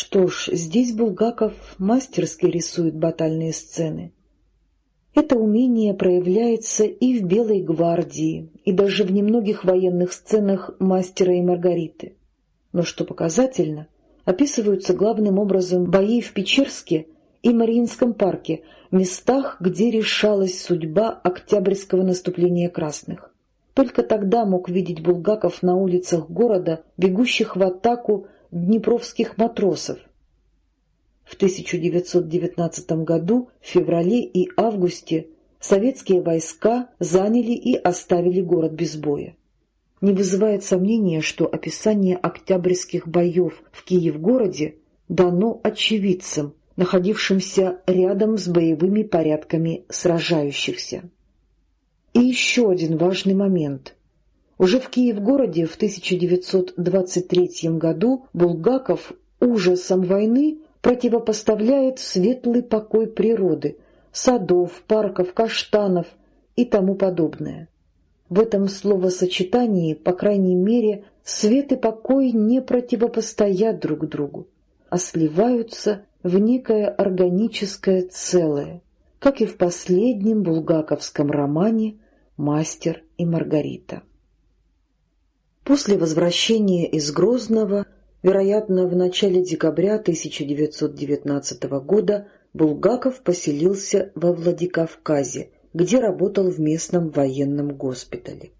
Что ж, здесь Булгаков мастерски рисует батальные сцены. Это умение проявляется и в «Белой гвардии», и даже в немногих военных сценах «Мастера и Маргариты». Но что показательно, описываются главным образом бои в Печерске и Мариинском парке, местах, где решалась судьба октябрьского наступления красных. Только тогда мог видеть Булгаков на улицах города, бегущих в атаку днепровских матросов. В 1919 году, в феврале и августе, советские войска заняли и оставили город без боя. Не вызывает сомнения, что описание октябрьских боев в Киев-городе дано очевидцам, находившимся рядом с боевыми порядками сражающихся. И еще один важный момент. Уже в Киев-городе в 1923 году Булгаков ужасом войны противопоставляет светлый покой природы, садов, парков, каштанов и тому подобное. В этом словосочетании, по крайней мере, свет и покой не противопостоят друг другу, а сливаются в некое органическое целое, как и в последнем булгаковском романе «Мастер и Маргарита». После возвращения из Грозного, вероятно, в начале декабря 1919 года, Булгаков поселился во Владикавказе, где работал в местном военном госпитале.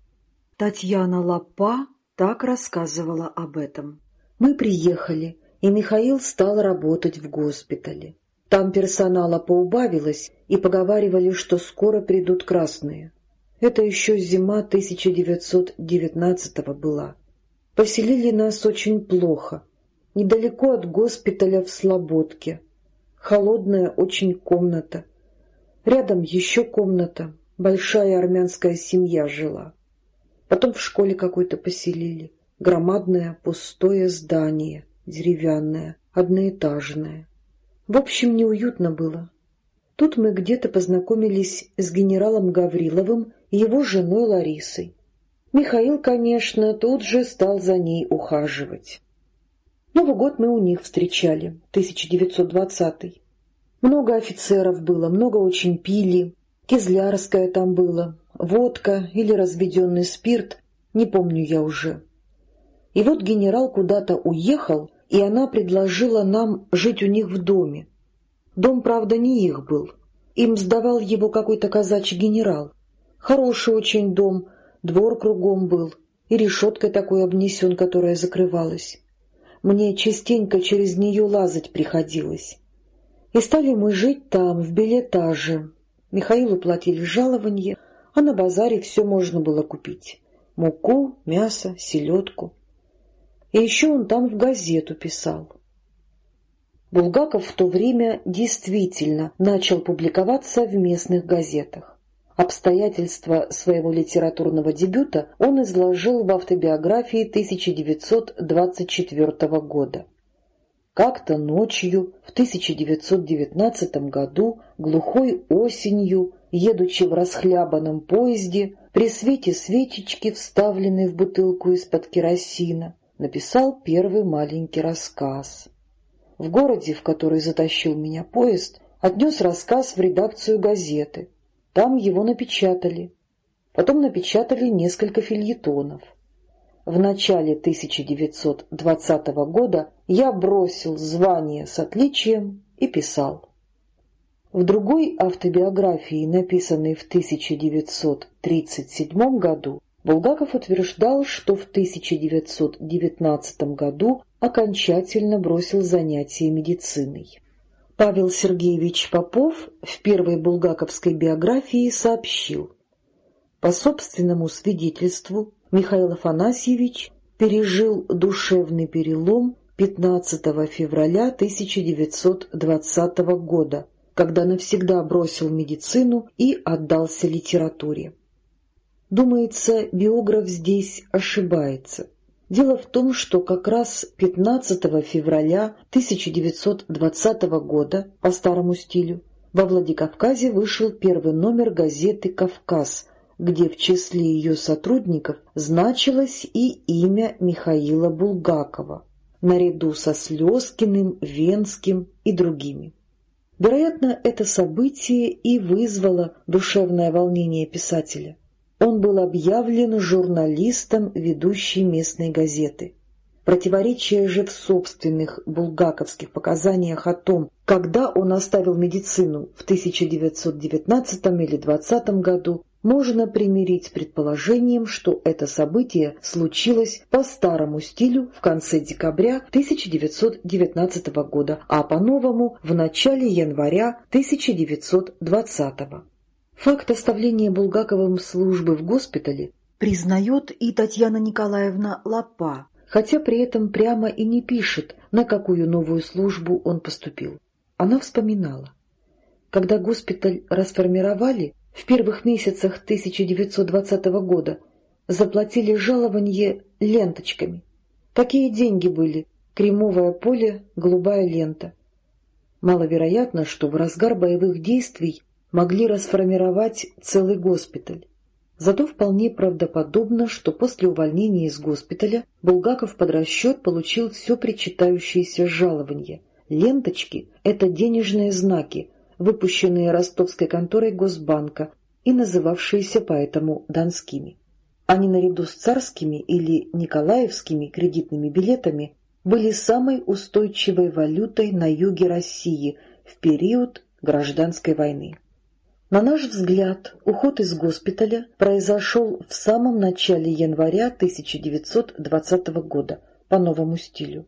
Татьяна Лапа так рассказывала об этом. «Мы приехали, и Михаил стал работать в госпитале. Там персонала поубавилось, и поговаривали, что скоро придут красные. Это еще зима 1919 была. Поселили нас очень плохо, недалеко от госпиталя в Слободке. Холодная очень комната. Рядом еще комната, большая армянская семья жила. Потом в школе какой-то поселили. Громадное пустое здание деревянная, одноэтажная. В общем, неуютно было. Тут мы где-то познакомились с генералом Гавриловым его женой Ларисой. Михаил, конечно, тут же стал за ней ухаживать. Новый год мы у них встречали, 1920-й. Много офицеров было, много очень пили, кизлярская там было, водка или разведенный спирт, не помню я уже. И вот генерал куда-то уехал, и она предложила нам жить у них в доме. Дом, правда, не их был. Им сдавал его какой-то казачий генерал. Хороший очень дом, двор кругом был, и решеткой такой обнесен, которая закрывалась. Мне частенько через нее лазать приходилось. И стали мы жить там, в билетаже. Михаилу платили жалование, а на базаре все можно было купить. Муку, мясо, селедку. И еще он там в газету писал. Булгаков в то время действительно начал публиковаться в местных газетах. Обстоятельства своего литературного дебюта он изложил в автобиографии 1924 года. Как-то ночью в 1919 году, глухой осенью, едучи в расхлябанном поезде, при свете свечечки, вставленной в бутылку из-под керосина, написал первый маленький рассказ. В городе, в который затащил меня поезд, отнес рассказ в редакцию газеты. Там его напечатали. Потом напечатали несколько фильетонов. В начале 1920 года я бросил звание с отличием и писал. В другой автобиографии, написанной в 1937 году, Булгаков утверждал, что в 1919 году окончательно бросил занятия медициной. Павел Сергеевич Попов в первой булгаковской биографии сообщил, по собственному свидетельству Михаил Афанасьевич пережил душевный перелом 15 февраля 1920 года, когда навсегда бросил медицину и отдался литературе. Думается, биограф здесь ошибается. Дело в том, что как раз 15 февраля 1920 года по старому стилю во Владикавказе вышел первый номер газеты «Кавказ», где в числе ее сотрудников значилось и имя Михаила Булгакова. наряду со Слезкиным, Венским и другими. Вероятно, это событие и вызвало душевное волнение писателя. Он был объявлен журналистом ведущей местной газеты. Противоречие же в собственных булгаковских показаниях о том, когда он оставил медицину в 1919 или 20 году, можно примирить с предположением, что это событие случилось по старому стилю в конце декабря 1919 года, а по-новому в начале января 1920 года. Факт оставления Булгаковым службы в госпитале признает и Татьяна Николаевна Лапа, хотя при этом прямо и не пишет, на какую новую службу он поступил. Она вспоминала. Когда госпиталь расформировали, в первых месяцах 1920 года заплатили жалование ленточками. Такие деньги были — кремовое поле, голубая лента. Маловероятно, что в разгар боевых действий могли расформировать целый госпиталь. Зато вполне правдоподобно, что после увольнения из госпиталя Булгаков под расчет получил все причитающееся жалование. Ленточки — это денежные знаки, выпущенные ростовской конторой Госбанка и называвшиеся поэтому донскими. Они наряду с царскими или николаевскими кредитными билетами были самой устойчивой валютой на юге России в период гражданской войны. На наш взгляд, уход из госпиталя произошел в самом начале января 1920 года по новому стилю.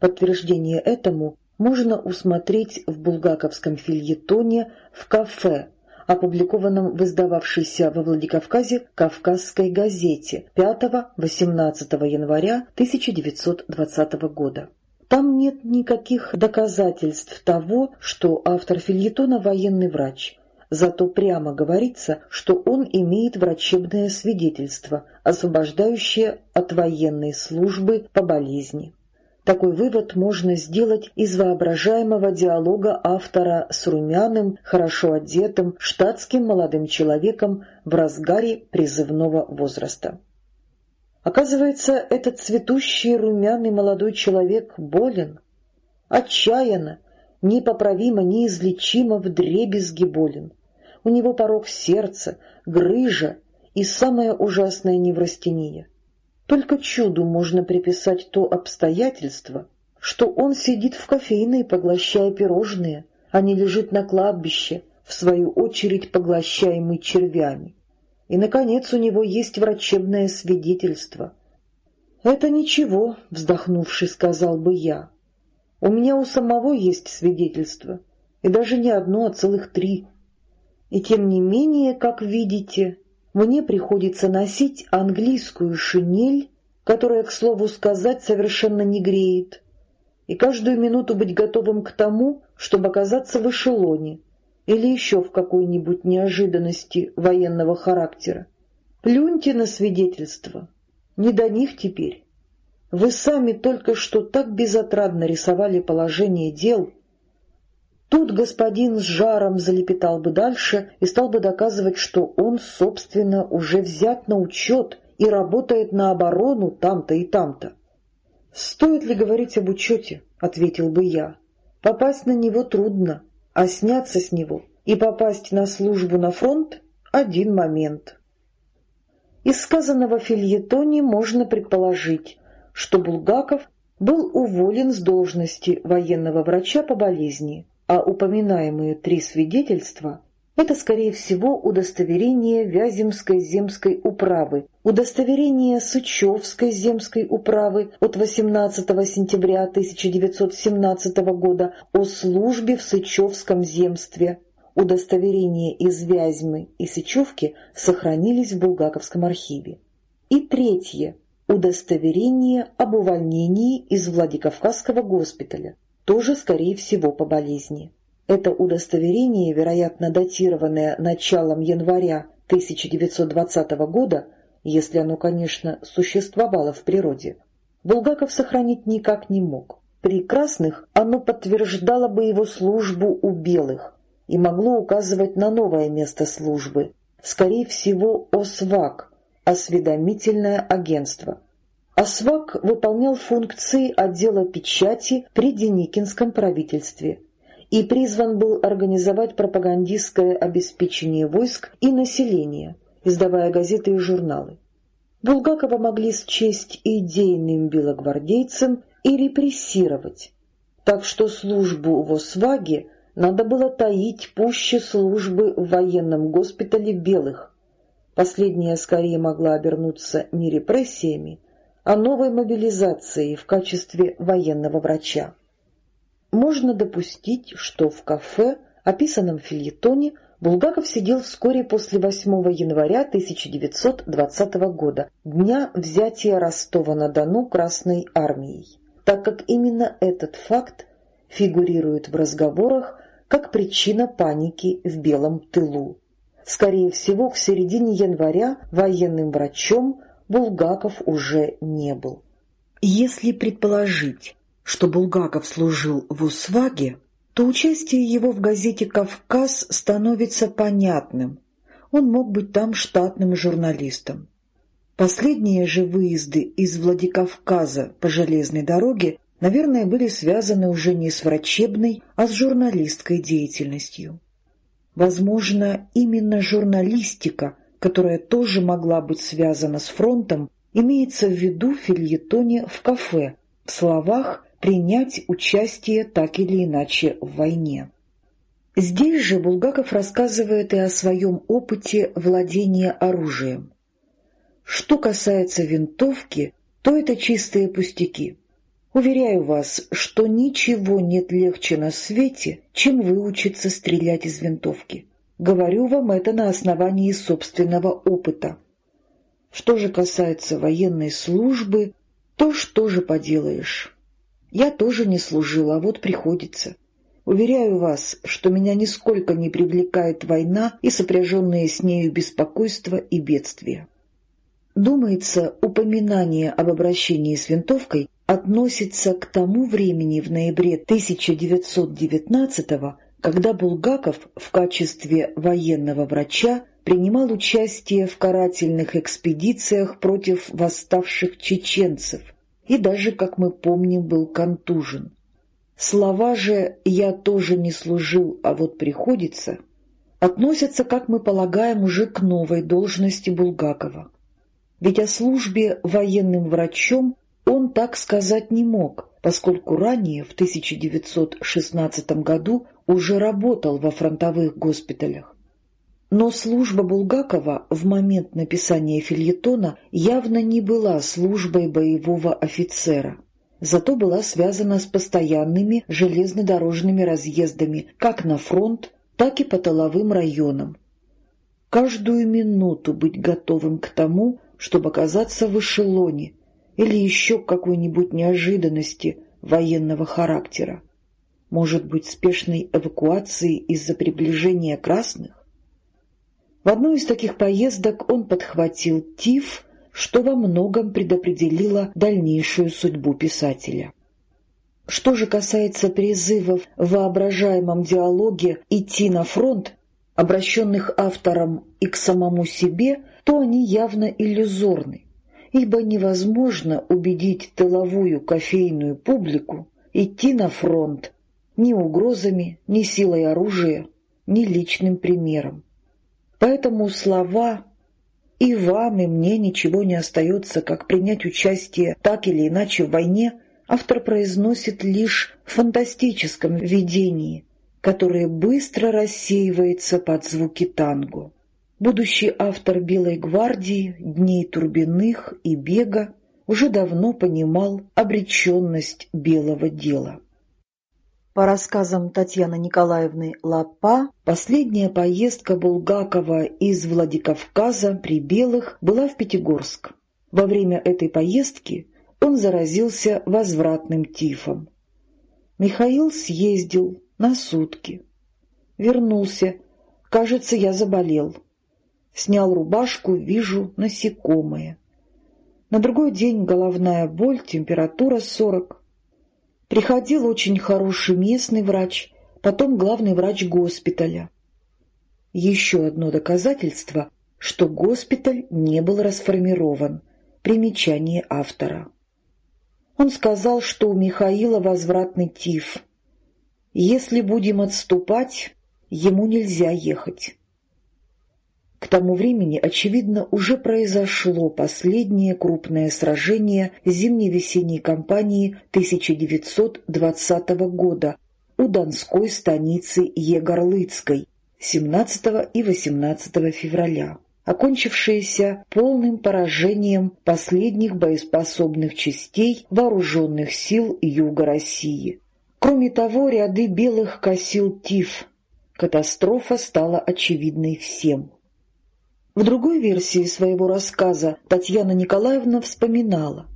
Подтверждение этому можно усмотреть в булгаковском фильетоне «В кафе», опубликованном в издававшейся во Владикавказе «Кавказской газете» 5-18 января 1920 года. Там нет никаких доказательств того, что автор фильетона – военный врач – зато прямо говорится, что он имеет врачебное свидетельство, освобождающее от военной службы по болезни. Такой вывод можно сделать из воображаемого диалога автора с румяным, хорошо одетым, штатским молодым человеком в разгаре призывного возраста. Оказывается, этот цветущий румяный молодой человек болен, отчаянно, непоправимо, неизлечимо вдребезги болен у него порог сердца, грыжа и самая ужасная неврастения. Только чуду можно приписать то обстоятельство, что он сидит в кофейной, поглощая пирожные, а не лежит на кладбище, в свою очередь поглощаемый червями. И, наконец, у него есть врачебное свидетельство. «Это ничего», — вздохнувши, сказал бы я. «У меня у самого есть свидетельство, и даже не одно, а целых три». И тем не менее, как видите, мне приходится носить английскую шинель, которая, к слову сказать, совершенно не греет, и каждую минуту быть готовым к тому, чтобы оказаться в эшелоне или еще в какой-нибудь неожиданности военного характера. Плюньте на свидетельства, не до них теперь. Вы сами только что так безотрадно рисовали положение дел, Тут господин с жаром залепетал бы дальше и стал бы доказывать, что он, собственно, уже взят на учет и работает на оборону там-то и там-то. «Стоит ли говорить об учете?» — ответил бы я. «Попасть на него трудно, а сняться с него и попасть на службу на фронт — один момент». Из сказанного фильетоне можно предположить, что Булгаков был уволен с должности военного врача по болезни, а упоминаемые три свидетельства — это, скорее всего, удостоверение Вяземской земской управы, удостоверение Сычевской земской управы от 18 сентября 1917 года о службе в Сычевском земстве. Удостоверения из Вязьмы и Сычевки сохранились в Булгаковском архиве. И третье — удостоверение об увольнении из Владикавказского госпиталя тоже, скорее всего, по болезни. Это удостоверение, вероятно, датированное началом января 1920 года, если оно, конечно, существовало в природе, Булгаков сохранить никак не мог. При красных оно подтверждало бы его службу у белых и могло указывать на новое место службы, скорее всего, ОСВАК, осведомительное агентство, Освак выполнял функции отдела печати при Деникинском правительстве и призван был организовать пропагандистское обеспечение войск и населения, издавая газеты и журналы. Булгакова могли счесть идейным белогвардейцем и репрессировать, так что службу в Осваге надо было таить пуще службы в военном госпитале белых. Последняя скорее могла обернуться не репрессиями, а новой мобилизацией в качестве военного врача. Можно допустить, что в кафе, описанном в фильетоне, Булгаков сидел вскоре после 8 января 1920 года, дня взятия Ростова-на-Дону Красной армией, так как именно этот факт фигурирует в разговорах как причина паники в Белом тылу. Скорее всего, к середине января военным врачом Булгаков уже не был. Если предположить, что Булгаков служил в Усваге, то участие его в газете «Кавказ» становится понятным. Он мог быть там штатным журналистом. Последние же выезды из Владикавказа по железной дороге, наверное, были связаны уже не с врачебной, а с журналистской деятельностью. Возможно, именно журналистика, которая тоже могла быть связана с фронтом, имеется в виду в фильетоне в кафе, в словах принять участие так или иначе в войне. Здесь же Булгаков рассказывает и о своем опыте владения оружием. Что касается винтовки, то это чистые пустяки. Уверяю вас, что ничего нет легче на свете, чем выучиться стрелять из винтовки. Говорю вам это на основании собственного опыта. Что же касается военной службы, то что же поделаешь? Я тоже не служил, а вот приходится. Уверяю вас, что меня нисколько не привлекает война и сопряженные с нею беспокойство и бедствия. Думается, упоминание об обращении с винтовкой относится к тому времени в ноябре 1919 когда Булгаков в качестве военного врача принимал участие в карательных экспедициях против восставших чеченцев – и даже, как мы помним, был контужен. Слова же «я тоже не служил, а вот приходится» относятся, как мы полагаем, уже к новой должности Булгакова. Ведь о службе военным врачом он так сказать не мог, поскольку ранее, в 1916 году, уже работал во фронтовых госпиталях. Но служба Булгакова в момент написания фильетона явно не была службой боевого офицера, зато была связана с постоянными железнодорожными разъездами как на фронт, так и по тыловым районам. Каждую минуту быть готовым к тому, чтобы оказаться в эшелоне или еще какой-нибудь неожиданности военного характера. Может быть, спешной эвакуации из-за приближения красных? В одну из таких поездок он подхватил тиф, что во многом предопределило дальнейшую судьбу писателя. Что же касается призывов в воображаемом диалоге «идти на фронт», обращенных автором и к самому себе, то они явно иллюзорны, ибо невозможно убедить тыловую кофейную публику идти на фронт ни угрозами, ни силой оружия, ни личным примером. Поэтому слова «и вам, и мне ничего не остается, как принять участие так или иначе в войне» автор произносит лишь в фантастическом видении, которое быстро рассеивается под звуки танго. Будущий автор «Белой гвардии», «Дней Турбиных» и «Бега» уже давно понимал обреченность белого дела. По рассказам Татьяны Николаевны Лапа, последняя поездка Булгакова из Владикавказа при Белых была в Пятигорск. Во время этой поездки он заразился возвратным тифом. Михаил съездил на сутки. Вернулся. Кажется, я заболел. Снял рубашку, вижу насекомое. На другой день головная боль, температура сорок. Приходил очень хороший местный врач, потом главный врач госпиталя. Еще одно доказательство, что госпиталь не был расформирован, Примечание автора. Он сказал, что у Михаила возвратный тиф. Если будем отступать, ему нельзя ехать. К тому времени, очевидно, уже произошло последнее крупное сражение зимне-весенней кампании 1920 года у донской станицы Егорлыцкой 17 и 18 февраля, окончившееся полным поражением последних боеспособных частей вооруженных сил Юга России. Кроме того, ряды белых косил тиф. Катастрофа стала очевидной всем. В другой версии своего рассказа Татьяна Николаевна вспоминала.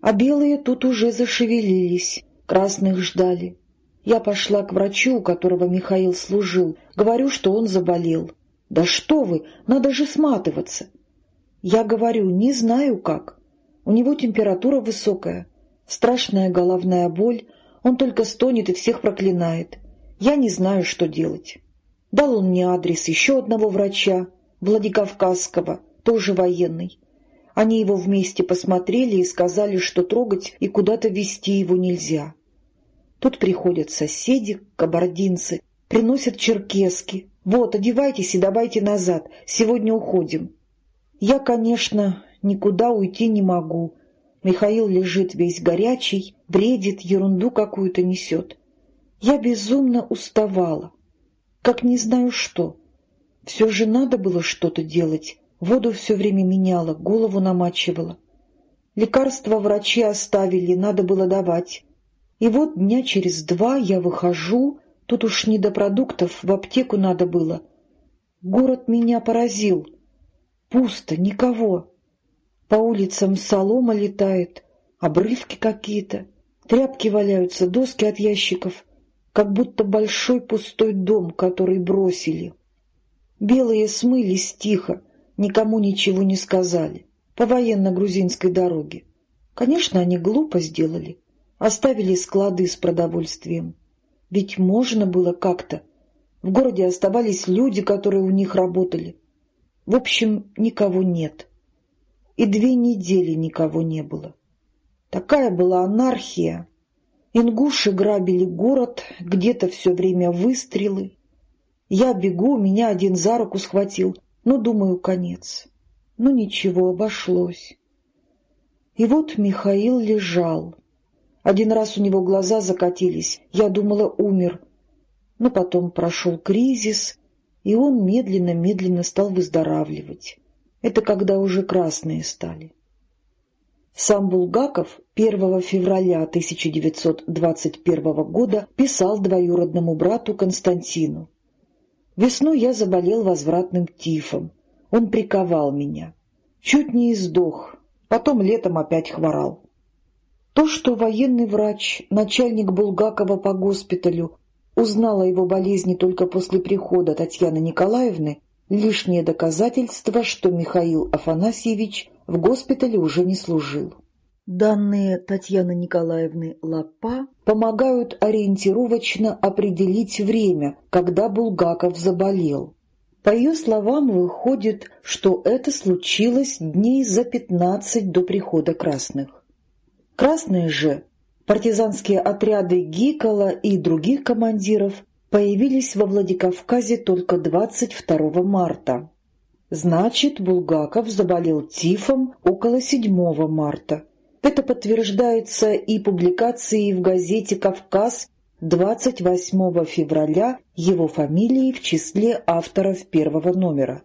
А белые тут уже зашевелились, красных ждали. Я пошла к врачу, у которого Михаил служил. Говорю, что он заболел. «Да что вы, надо же сматываться!» Я говорю, не знаю как. У него температура высокая, страшная головная боль, он только стонет и всех проклинает. Я не знаю, что делать. Дал он мне адрес еще одного врача, Владикавказского, тоже военный. Они его вместе посмотрели и сказали, что трогать и куда-то везти его нельзя. Тут приходят соседи, кабардинцы, приносят черкески. «Вот, одевайтесь и давайте назад, сегодня уходим». Я, конечно, никуда уйти не могу. Михаил лежит весь горячий, бредит, ерунду какую-то несет. Я безумно уставала, как не знаю что. Все же надо было что-то делать. Воду все время меняла, голову намачивала. Лекарства врачи оставили, надо было давать. И вот дня через два я выхожу, тут уж не до продуктов, в аптеку надо было. Город меня поразил. Пусто, никого. По улицам солома летает, обрывки какие-то, тряпки валяются, доски от ящиков, как будто большой пустой дом, который бросили. Белые смылись тихо, никому ничего не сказали, по военно-грузинской дороге. Конечно, они глупо сделали, оставили склады с продовольствием. Ведь можно было как-то. В городе оставались люди, которые у них работали. В общем, никого нет. И две недели никого не было. Такая была анархия. Ингуши грабили город, где-то все время выстрелы, я бегу, меня один за руку схватил. Ну, думаю, конец. Ну, ничего, обошлось. И вот Михаил лежал. Один раз у него глаза закатились. Я думала, умер. Но потом прошел кризис, и он медленно-медленно стал выздоравливать. Это когда уже красные стали. Сам Булгаков 1 февраля 1921 года писал двоюродному брату Константину. Весной я заболел возвратным тифом. Он приковал меня. Чуть не издох, потом летом опять хворал. То, что военный врач, начальник Булгакова по госпиталю, узнал о его болезни только после прихода Татьяны Николаевны, лишнее доказательство, что Михаил Афанасьевич в госпитале уже не служил. Данные Татьяны Николаевны Лапа помогают ориентировочно определить время, когда Булгаков заболел. По ее словам, выходит, что это случилось дней за пятнадцать до прихода красных. Красные же, партизанские отряды Гикола и других командиров, появились во Владикавказе только 22 марта. Значит, Булгаков заболел тифом около 7 марта это подтверждается и публикацией в газете «Кавказ» 28 февраля его фамилией в числе авторов первого номера.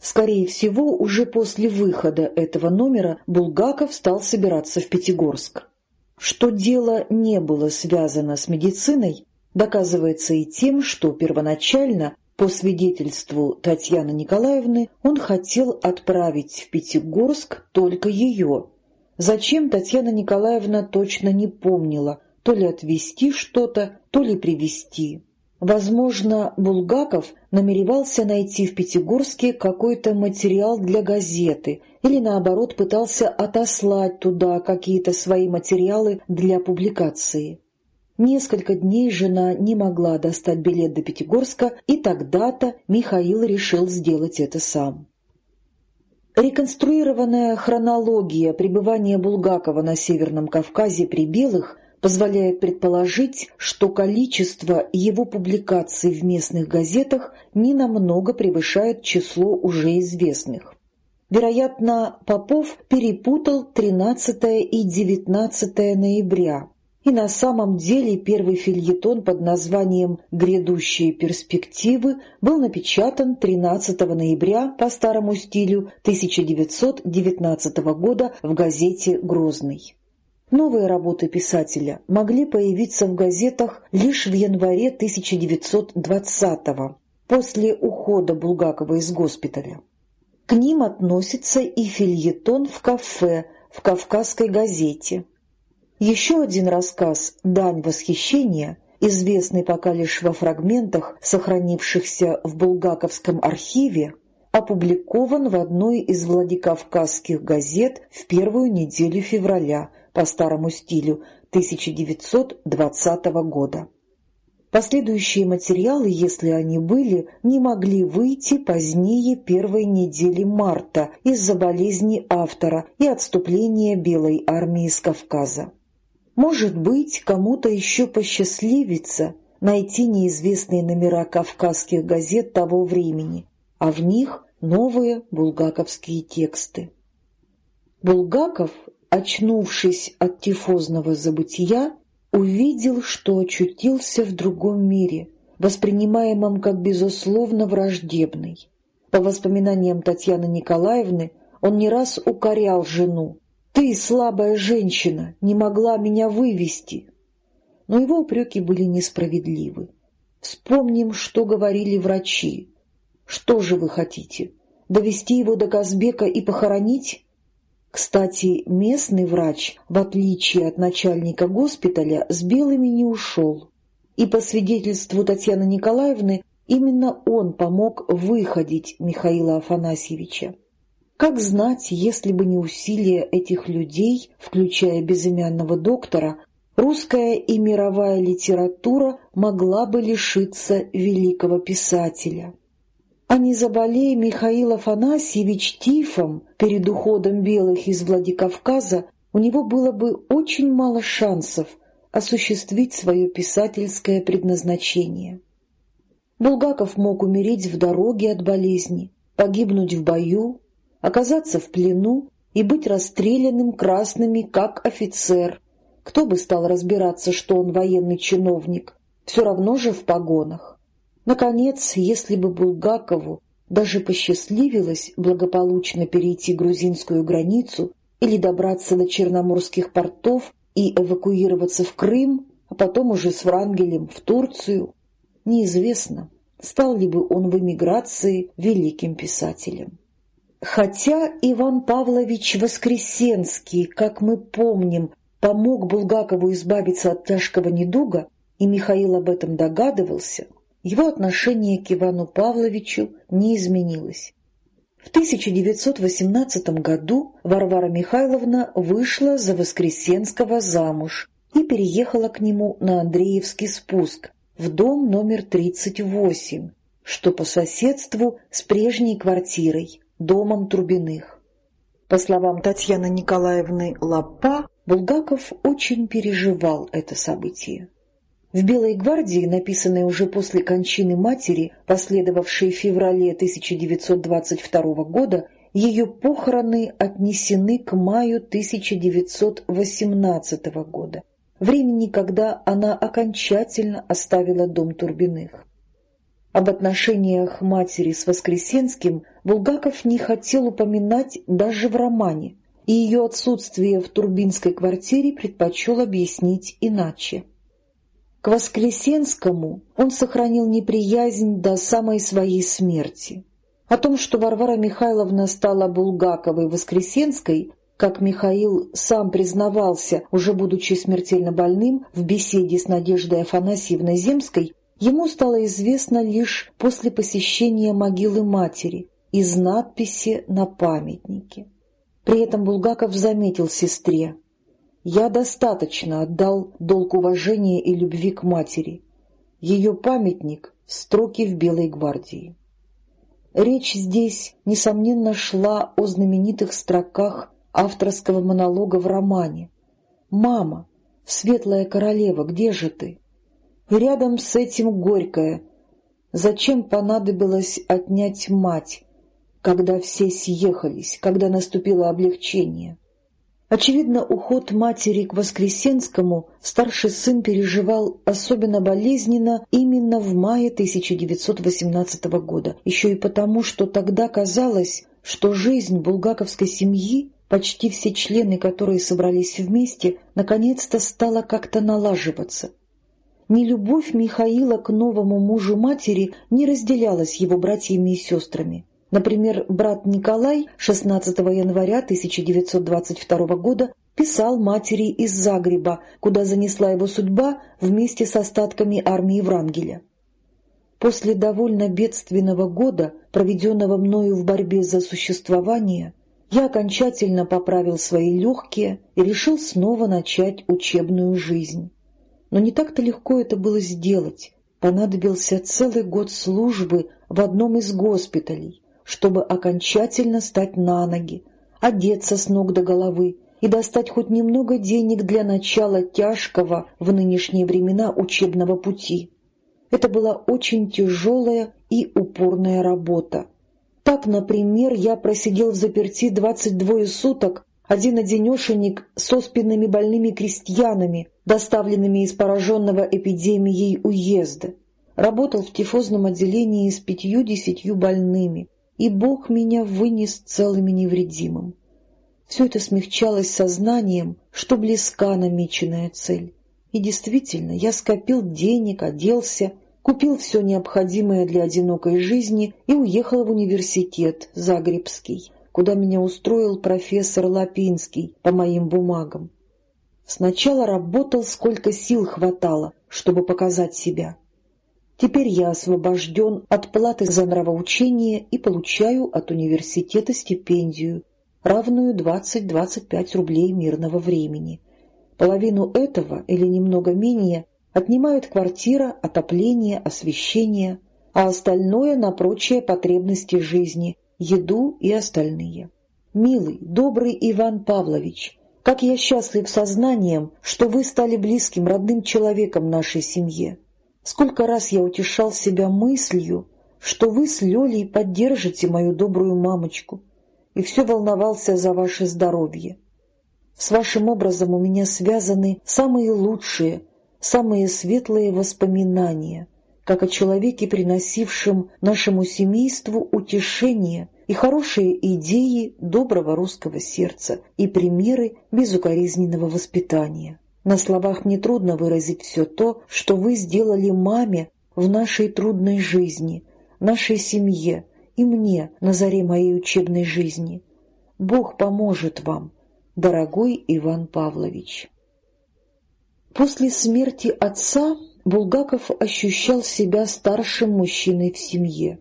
Скорее всего, уже после выхода этого номера Булгаков стал собираться в Пятигорск. Что дело не было связано с медициной, доказывается и тем, что первоначально, по свидетельству Татьяны Николаевны, он хотел отправить в Пятигорск только ее, Зачем Татьяна Николаевна точно не помнила, то ли отвезти что-то, то ли привезти. Возможно, Булгаков намеревался найти в Пятигорске какой-то материал для газеты или, наоборот, пытался отослать туда какие-то свои материалы для публикации. Несколько дней жена не могла достать билет до Пятигорска, и тогда-то Михаил решил сделать это сам. Реконструированная хронология пребывания Булгакова на Северном Кавказе при белых позволяет предположить, что количество его публикаций в местных газетах ненамного превышает число уже известных. Вероятно, Попов перепутал 13 и 19 ноября, и на самом деле первый фильетон под названием «Грядущие перспективы» был напечатан 13 ноября по старому стилю 1919 года в газете «Грозный». Новые работы писателя могли появиться в газетах лишь в январе 1920-го, после ухода Булгакова из госпиталя. К ним относится и фильетон в кафе в «Кавказской газете». Еще один рассказ «Дань восхищения», известный пока лишь во фрагментах, сохранившихся в Булгаковском архиве, опубликован в одной из владикавказских газет в первую неделю февраля по старому стилю 1920 года. Последующие материалы, если они были, не могли выйти позднее первой недели марта из-за болезни автора и отступления Белой армии с Кавказа. Может быть, кому-то еще посчастливится найти неизвестные номера кавказских газет того времени, а в них новые булгаковские тексты. Булгаков очнувшись от тифозного забытия, увидел, что очутился в другом мире, воспринимаемом как безусловно враждебный. По воспоминаниям Татьяны Николаевны, он не раз укорял жену. «Ты, слабая женщина, не могла меня вывести». Но его упреки были несправедливы. Вспомним, что говорили врачи. Что же вы хотите? Довести его до Казбека и похоронить? Кстати, местный врач, в отличие от начальника госпиталя, с белыми не ушел. И по свидетельству Татьяны Николаевны, именно он помог выходить Михаила Афанасьевича. Как знать, если бы не усилия этих людей, включая безымянного доктора, русская и мировая литература могла бы лишиться великого писателя. А не заболей Михаил Афанасьевич тифом перед уходом белых из Владикавказа, у него было бы очень мало шансов осуществить свое писательское предназначение. Булгаков мог умереть в дороге от болезни, погибнуть в бою, оказаться в плену и быть расстрелянным красными как офицер. Кто бы стал разбираться, что он военный чиновник, все равно же в погонах. Наконец, если бы Булгакову даже посчастливилось благополучно перейти грузинскую границу или добраться до черноморских портов и эвакуироваться в Крым, а потом уже с Врангелем в Турцию, неизвестно, стал ли бы он в эмиграции великим писателем. Хотя Иван Павлович Воскресенский, как мы помним, помог Булгакову избавиться от тяжкого недуга, и Михаил об этом догадывался, его отношение к Ивану Павловичу не изменилось. В 1918 году Варвара Михайловна вышла за Воскресенского замуж и переехала к нему на Андреевский спуск, в дом номер 38, что по соседству с прежней квартирой, домом Трубиных. По словам Татьяны Николаевны Лапа, Булгаков очень переживал это событие. В «Белой гвардии», написанной уже после кончины матери, последовавшей в феврале 1922 года, ее похороны отнесены к маю 1918 года, времени, когда она окончательно оставила дом Турбиных. Об отношениях матери с Воскресенским Булгаков не хотел упоминать даже в романе, и ее отсутствие в Турбинской квартире предпочел объяснить иначе. К Воскресенскому он сохранил неприязнь до самой своей смерти. О том, что Варвара Михайловна стала Булгаковой Воскресенской, как Михаил сам признавался, уже будучи смертельно больным, в беседе с Надеждой Афанасьевной Земской, ему стало известно лишь после посещения могилы матери из надписи на памятнике. При этом Булгаков заметил сестре, я достаточно отдал долг уважения и любви к матери. Ее памятник — строки в Белой гвардии. Речь здесь, несомненно, шла о знаменитых строках авторского монолога в романе. «Мама, светлая королева, где же ты?» И рядом с этим горькое. Зачем понадобилось отнять мать, когда все съехались, когда наступило облегчение? Очевидно, уход матери к Воскресенскому старший сын переживал особенно болезненно именно в мае 1918 года, еще и потому, что тогда казалось, что жизнь булгаковской семьи, почти все члены которой собрались вместе, наконец-то стала как-то налаживаться. Нелюбовь Михаила к новому мужу матери не разделялась его братьями и сестрами. Например, брат Николай 16 января 1922 года писал матери из Загреба, куда занесла его судьба вместе с остатками армии Врангеля. После довольно бедственного года, проведенного мною в борьбе за существование, я окончательно поправил свои легкие и решил снова начать учебную жизнь. Но не так-то легко это было сделать. Понадобился целый год службы в одном из госпиталей, чтобы окончательно стать на ноги, одеться с ног до головы и достать хоть немного денег для начала тяжкого в нынешние времена учебного пути. Это была очень тяжелая и упорная работа. Так, например, я просидел в заперти 22 суток, один-одинешенек с оспенными больными крестьянами, доставленными из пораженного эпидемией уезда. Работал в тифозном отделении с пятью-десятью больными, и Бог меня вынес целым и невредимым. Все это смягчалось сознанием, что близка намеченная цель. И действительно, я скопил денег, оделся, купил все необходимое для одинокой жизни и уехал в университет Загребский, куда меня устроил профессор Лапинский по моим бумагам. Сначала работал, сколько сил хватало, чтобы показать себя. Теперь я освобожден от платы за нравоучение и получаю от университета стипендию, равную 20-25 рублей мирного времени. Половину этого, или немного менее, отнимают квартира, отопление, освещение, а остальное на прочие потребности жизни, еду и остальные. Милый, добрый Иван Павлович, как я счастлив сознанием, что вы стали близким, родным человеком нашей семье. Сколько раз я утешал себя мыслью, что вы с Лёлей поддержите мою добрую мамочку, и все волновался за ваше здоровье. С вашим образом у меня связаны самые лучшие, самые светлые воспоминания, как о человеке, приносившем нашему семейству утешение и хорошие идеи доброго русского сердца и примеры безукоризненного воспитания. На словах мне трудно выразить все то, что вы сделали маме в нашей трудной жизни, нашей семье и мне на заре моей учебной жизни. Бог поможет вам, дорогой Иван Павлович. После смерти отца Булгаков ощущал себя старшим мужчиной в семье.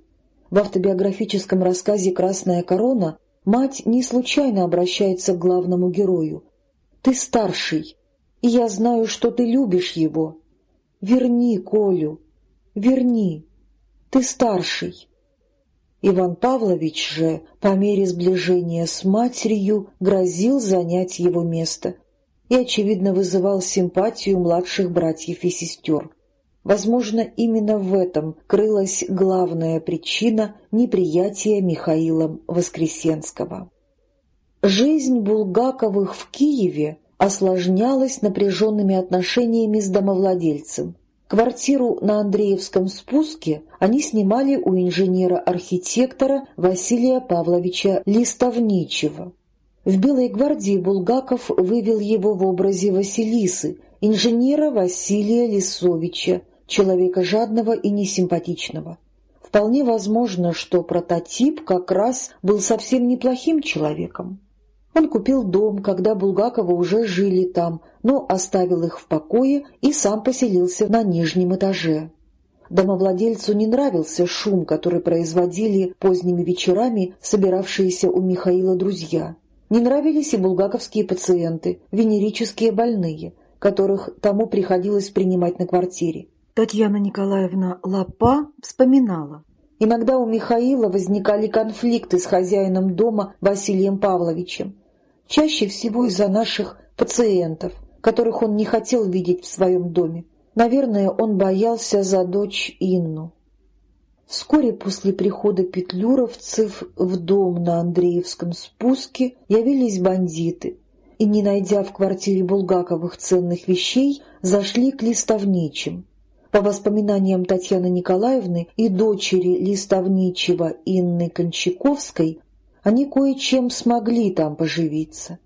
В автобиографическом рассказе «Красная корона» мать не случайно обращается к главному герою. «Ты старший, и я знаю, что ты любишь его. Верни Колю, верни, ты старший». Иван Павлович же, по мере сближения с матерью, грозил занять его место и, очевидно, вызывал симпатию младших братьев и сестер. Возможно, именно в этом крылась главная причина неприятия Михаилом Воскресенского. Жизнь Булгаковых в Киеве осложнялось напряженными отношениями с домовладельцем. Квартиру на Андреевском спуске они снимали у инженера-архитектора Василия Павловича Листовничева. В «Белой гвардии» Булгаков вывел его в образе Василисы, инженера Василия Лисовича, человека жадного и несимпатичного. Вполне возможно, что прототип как раз был совсем неплохим человеком. Он купил дом, когда Булгаковы уже жили там, но оставил их в покое и сам поселился на нижнем этаже. Домовладельцу не нравился шум, который производили поздними вечерами собиравшиеся у Михаила друзья. Не нравились и булгаковские пациенты, венерические больные, которых тому приходилось принимать на квартире. Татьяна Николаевна Лапа вспоминала. Иногда у Михаила возникали конфликты с хозяином дома Василием Павловичем, чаще всего из-за наших пациентов, которых он не хотел видеть в своем доме. Наверное, он боялся за дочь Инну. Вскоре после прихода петлюровцев в дом на Андреевском спуске явились бандиты и, не найдя в квартире Булгаковых ценных вещей, зашли к листовничим. По воспоминаниям Татьяны Николаевны и дочери листовничего Инны Кончаковской, они кое-чем смогли там поживиться.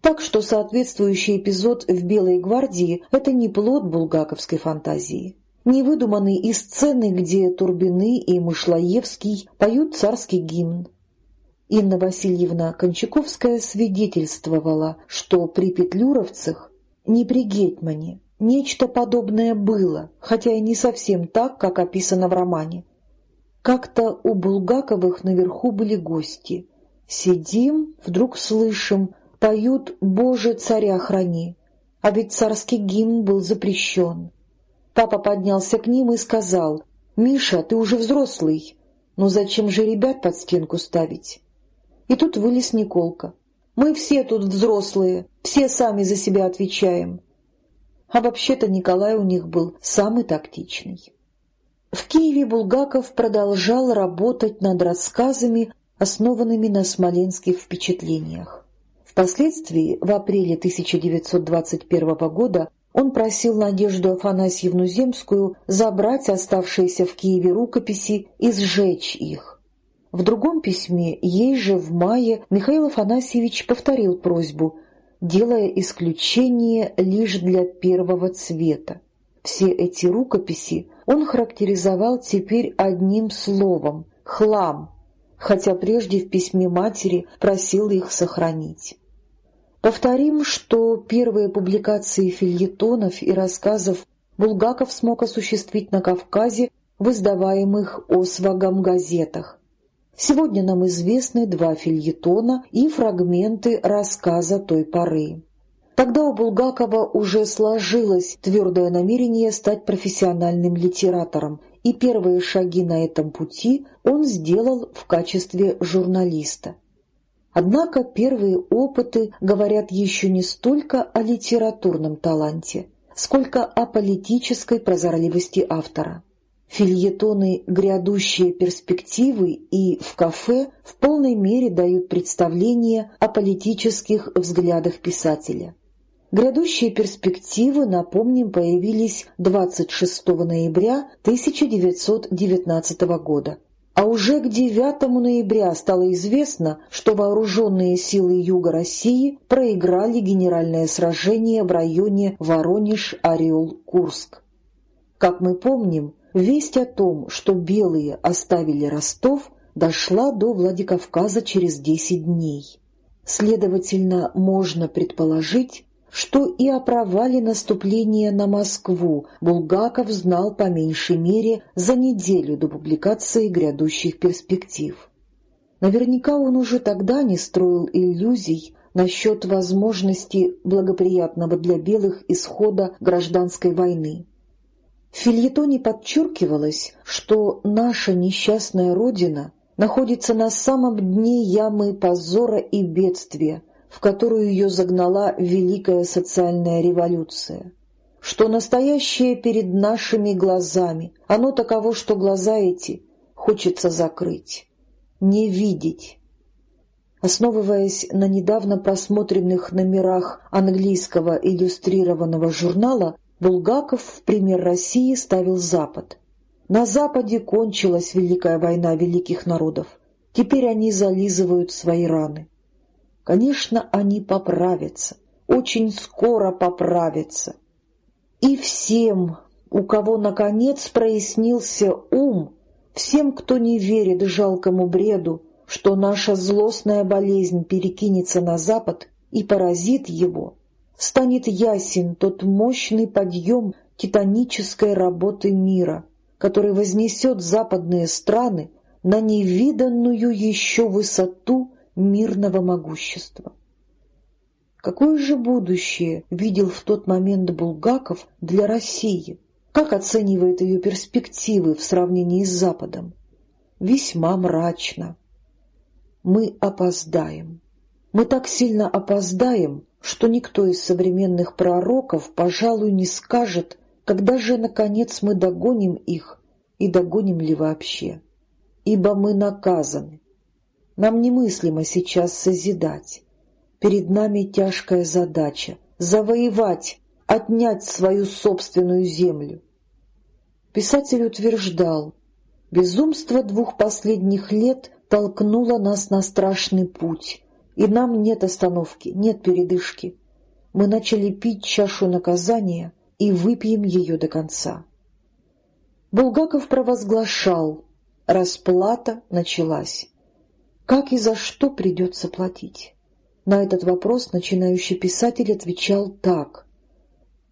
Так что соответствующий эпизод в «Белой гвардии» — это не плод булгаковской фантазии не выдуманный из сцены, где Турбины и Мышлоевский поют царский гимн. Инна Васильевна Кончаковская свидетельствовала, что при петлюровцах, не при Гетмане, нечто подобное было, хотя и не совсем так, как описано в романе. Как-то у Булгаковых наверху были гости. Сидим, вдруг слышим, поют «Боже, царя храни», а ведь царский гимн был запрещен. Папа поднялся к ним и сказал, «Миша, ты уже взрослый, но зачем же ребят под стенку ставить?» И тут вылез Николка. «Мы все тут взрослые, все сами за себя отвечаем». А вообще-то Николай у них был самый тактичный. В Киеве Булгаков продолжал работать над рассказами, основанными на смоленских впечатлениях. Впоследствии, в апреле 1921 года, он просил Надежду Афанасьевну Земскую забрать оставшиеся в Киеве рукописи и сжечь их. В другом письме, ей же в мае, Михаил Афанасьевич повторил просьбу, делая исключение лишь для первого цвета. Все эти рукописи он характеризовал теперь одним словом — «хлам», хотя прежде в письме матери просил их сохранить. Повторим, что первые публикации фильетонов и рассказов Булгаков смог осуществить на Кавказе в издаваемых Освагом газетах. Сегодня нам известны два фильетона и фрагменты рассказа той поры. Тогда у Булгакова уже сложилось твердое намерение стать профессиональным литератором, и первые шаги на этом пути он сделал в качестве журналиста. Однако первые опыты говорят еще не столько о литературном таланте, сколько о политической прозорливости автора. Фильетоны «Грядущие перспективы» и «В кафе» в полной мере дают представление о политических взглядах писателя. Грядущие перспективы, напомним, появились 26 ноября 1919 года. А уже к 9 ноября стало известно, что вооруженные силы Юга России проиграли генеральное сражение в районе Воронеж-Орел-Курск. Как мы помним, весть о том, что белые оставили Ростов, дошла до Владикавказа через 10 дней. Следовательно, можно предположить, что и о провале наступления на Москву Булгаков знал по меньшей мере за неделю до публикации грядущих перспектив. Наверняка он уже тогда не строил иллюзий насчет возможности благоприятного для белых исхода гражданской войны. В фильетоне подчеркивалось, что наша несчастная Родина находится на самом дне ямы позора и бедствия, в которую ее загнала великая социальная революция. Что настоящее перед нашими глазами, оно таково, что глаза эти хочется закрыть, не видеть. Основываясь на недавно просмотренных номерах английского иллюстрированного журнала, Булгаков в пример России ставил Запад. На Западе кончилась Великая война великих народов. Теперь они зализывают свои раны. Конечно, они поправятся, очень скоро поправятся. И всем, у кого наконец прояснился ум, всем, кто не верит жалкому бреду, что наша злостная болезнь перекинется на Запад и поразит его, станет ясен тот мощный подъем титанической работы мира, который вознесет западные страны на невиданную еще высоту мирного могущества. Какое же будущее видел в тот момент Булгаков для России? Как оценивает ее перспективы в сравнении с Западом? весьма мрачно. Мы опоздаем. Мы так сильно опоздаем, что никто из современных пророков, пожалуй, не скажет, когда же, наконец, мы догоним их и догоним ли вообще. Ибо мы наказаны. Нам немыслимо сейчас созидать. Перед нами тяжкая задача — завоевать, отнять свою собственную землю. Писатель утверждал, безумство двух последних лет толкнуло нас на страшный путь, и нам нет остановки, нет передышки. Мы начали пить чашу наказания и выпьем ее до конца. Булгаков провозглашал, расплата началась. Как и за что придется платить? На этот вопрос начинающий писатель отвечал так.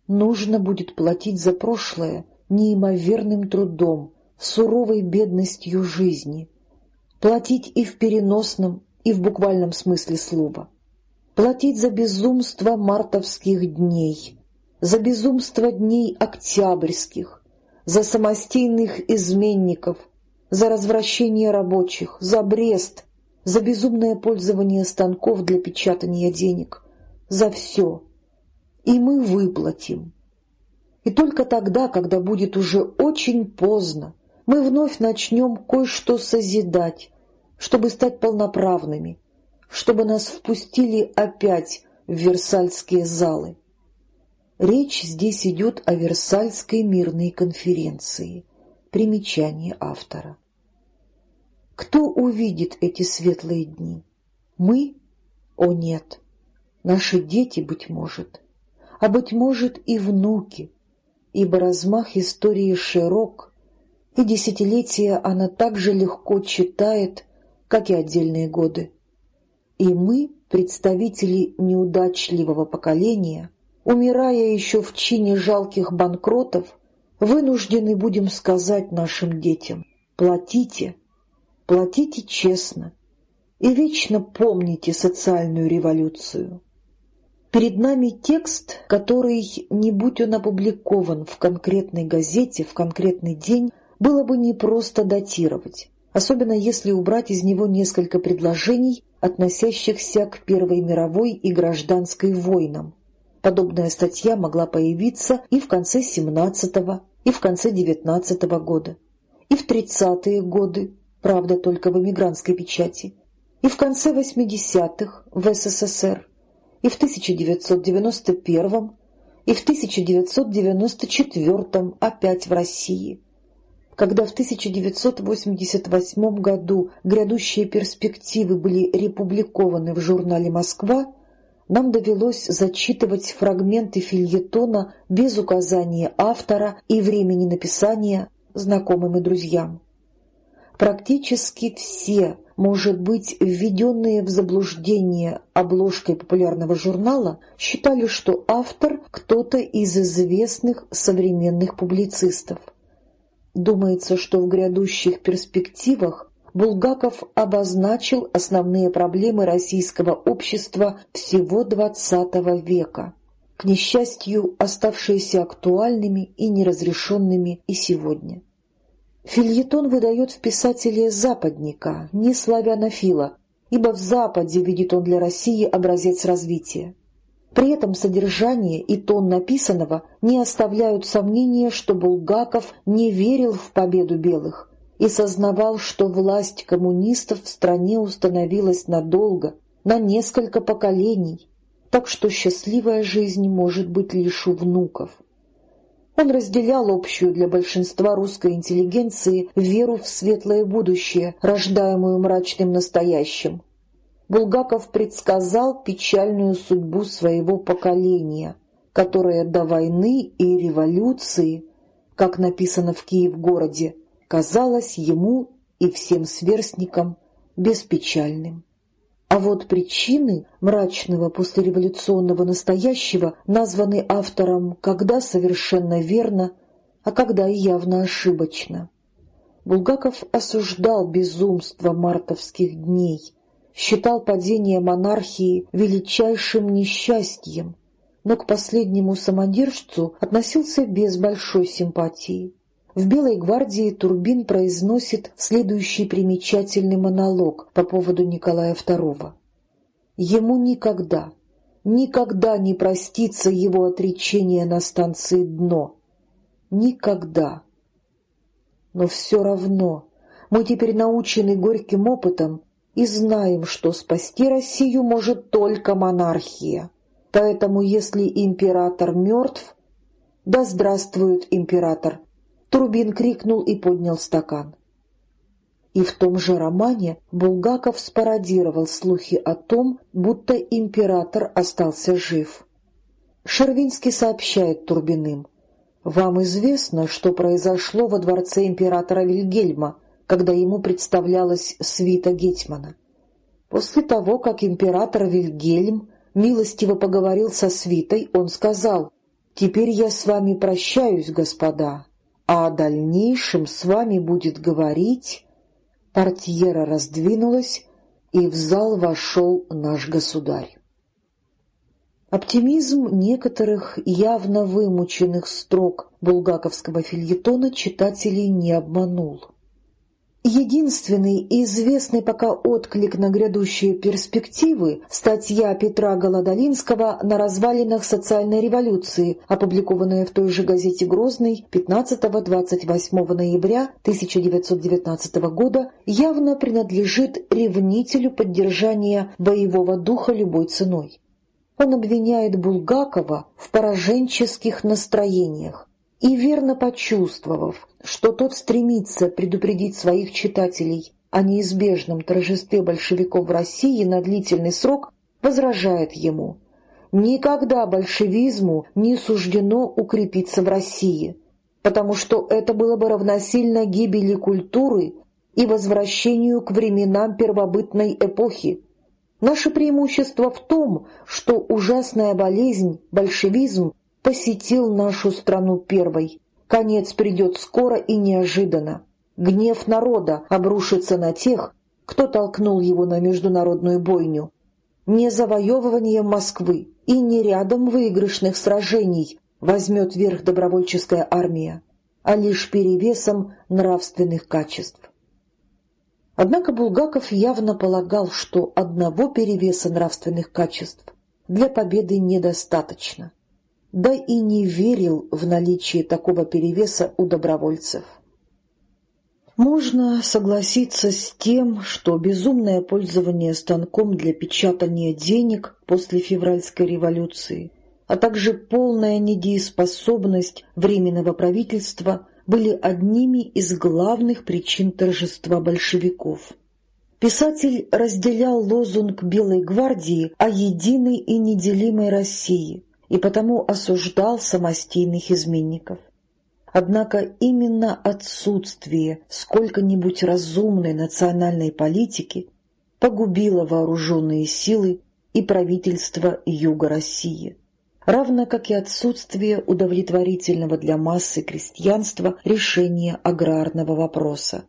«Нужно будет платить за прошлое неимоверным трудом, суровой бедностью жизни. Платить и в переносном, и в буквальном смысле слова. Платить за безумство мартовских дней, за безумство дней октябрьских, за самостийных изменников, за развращение рабочих, за Брест, за безумное пользование станков для печатания денег, за все. И мы выплатим. И только тогда, когда будет уже очень поздно, мы вновь начнем кое-что созидать, чтобы стать полноправными, чтобы нас впустили опять в Версальские залы. Речь здесь идет о Версальской мирной конференции. Примечание автора. Кто увидит эти светлые дни? Мы? О нет! Наши дети, быть может, а, быть может, и внуки, ибо размах истории широк, и десятилетия она так же легко читает, как и отдельные годы. И мы, представители неудачливого поколения, умирая еще в чине жалких банкротов, вынуждены будем сказать нашим детям «платите», платите честно и вечно помните социальную революцию. Перед нами текст, который, не будь он опубликован в конкретной газете в конкретный день, было бы непросто датировать, особенно если убрать из него несколько предложений, относящихся к Первой мировой и гражданской войнам. Подобная статья могла появиться и в конце XVII, и в конце XIX года, и в 30-е годы, правда, только в эмигрантской печати, и в конце 80-х в СССР, и в 1991 и в 1994 опять в России. Когда в 1988 году грядущие перспективы были републикованы в журнале «Москва», нам довелось зачитывать фрагменты фильетона без указания автора и времени написания знакомым и друзьям. Практически все, может быть, введенные в заблуждение обложкой популярного журнала, считали, что автор – кто-то из известных современных публицистов. Думается, что в грядущих перспективах Булгаков обозначил основные проблемы российского общества всего XX века, к несчастью, оставшиеся актуальными и неразрешенными и сегодня. Фильетон выдает в писателе западника, не славянофила, ибо в Западе видит он для России образец развития. При этом содержание и тон написанного не оставляют сомнения, что Булгаков не верил в победу белых и сознавал, что власть коммунистов в стране установилась надолго, на несколько поколений, так что счастливая жизнь может быть лишь у внуков. Он разделял общую для большинства русской интеллигенции веру в светлое будущее, рождаемую мрачным настоящим. Булгаков предсказал печальную судьбу своего поколения, которое до войны и революции, как написано в Киев-городе, казалось ему и всем сверстникам беспечальным. А вот причины мрачного послереволюционного настоящего названы автором когда совершенно верно, а когда и явно ошибочно. Булгаков осуждал безумство мартовских дней, считал падение монархии величайшим несчастьем, но к последнему самодержцу относился без большой симпатии. в Белой гвардии Турбин произносит следующий примечательный монолог по поводу Николая II. Ему никогда, никогда не простится его отречение на станции «Дно». Никогда. Но все равно мы теперь научены горьким опытом и знаем, что спасти Россию может только монархия. Поэтому если император мертв, да здравствует император, Турбин крикнул и поднял стакан. И в том же романе Булгаков спародировал слухи о том, будто император остался жив. Шервинский сообщает Турбиным, «Вам известно, что произошло во дворце императора Вильгельма, когда ему представлялась свита Гетьмана. После того, как император Вильгельм милостиво поговорил со свитой, он сказал, «Теперь я с вами прощаюсь, господа, а о дальнейшем с вами будет говорить...» Портьера раздвинулась, и в зал вошел наш государь. Оптимизм некоторых явно вымученных строк булгаковского фильетона читателей не обманул. Единственный известный пока отклик на грядущие перспективы – статья Петра Голодолинского на развалинах социальной революции, опубликованная в той же газете «Грозный» 15-28 ноября 1919 года, явно принадлежит ревнителю поддержания боевого духа любой ценой. Он обвиняет Булгакова в пораженческих настроениях, и верно почувствовав, что тот стремится предупредить своих читателей о неизбежном торжестве большевиков в России на длительный срок, возражает ему «Никогда большевизму не суждено укрепиться в России, потому что это было бы равносильно гибели культуры и возвращению к временам первобытной эпохи. Наше преимущество в том, что ужасная болезнь, большевизм, посетил нашу страну первой. Конец придет скоро и неожиданно. Гнев народа обрушится на тех, кто толкнул его на международную бойню. Не завоевывание Москвы и не рядом выигрышных сражений возьмет верх добровольческая армия, а лишь перевесом нравственных качеств. Однако Булгаков явно полагал, что одного перевеса нравственных качеств для победы недостаточно да и не верил в наличие такого перевеса у добровольцев. Можно согласиться с тем, что безумное пользование станком для печатания денег после февральской революции, а также полная недееспособность Временного правительства были одними из главных причин торжества большевиков. Писатель разделял лозунг Белой гвардии о единой и неделимой России – и потому осуждал самостийных изменников. Однако именно отсутствие сколько-нибудь разумной национальной политики погубило вооруженные силы и правительство Юга России, равно как и отсутствие удовлетворительного для массы крестьянства решения аграрного вопроса.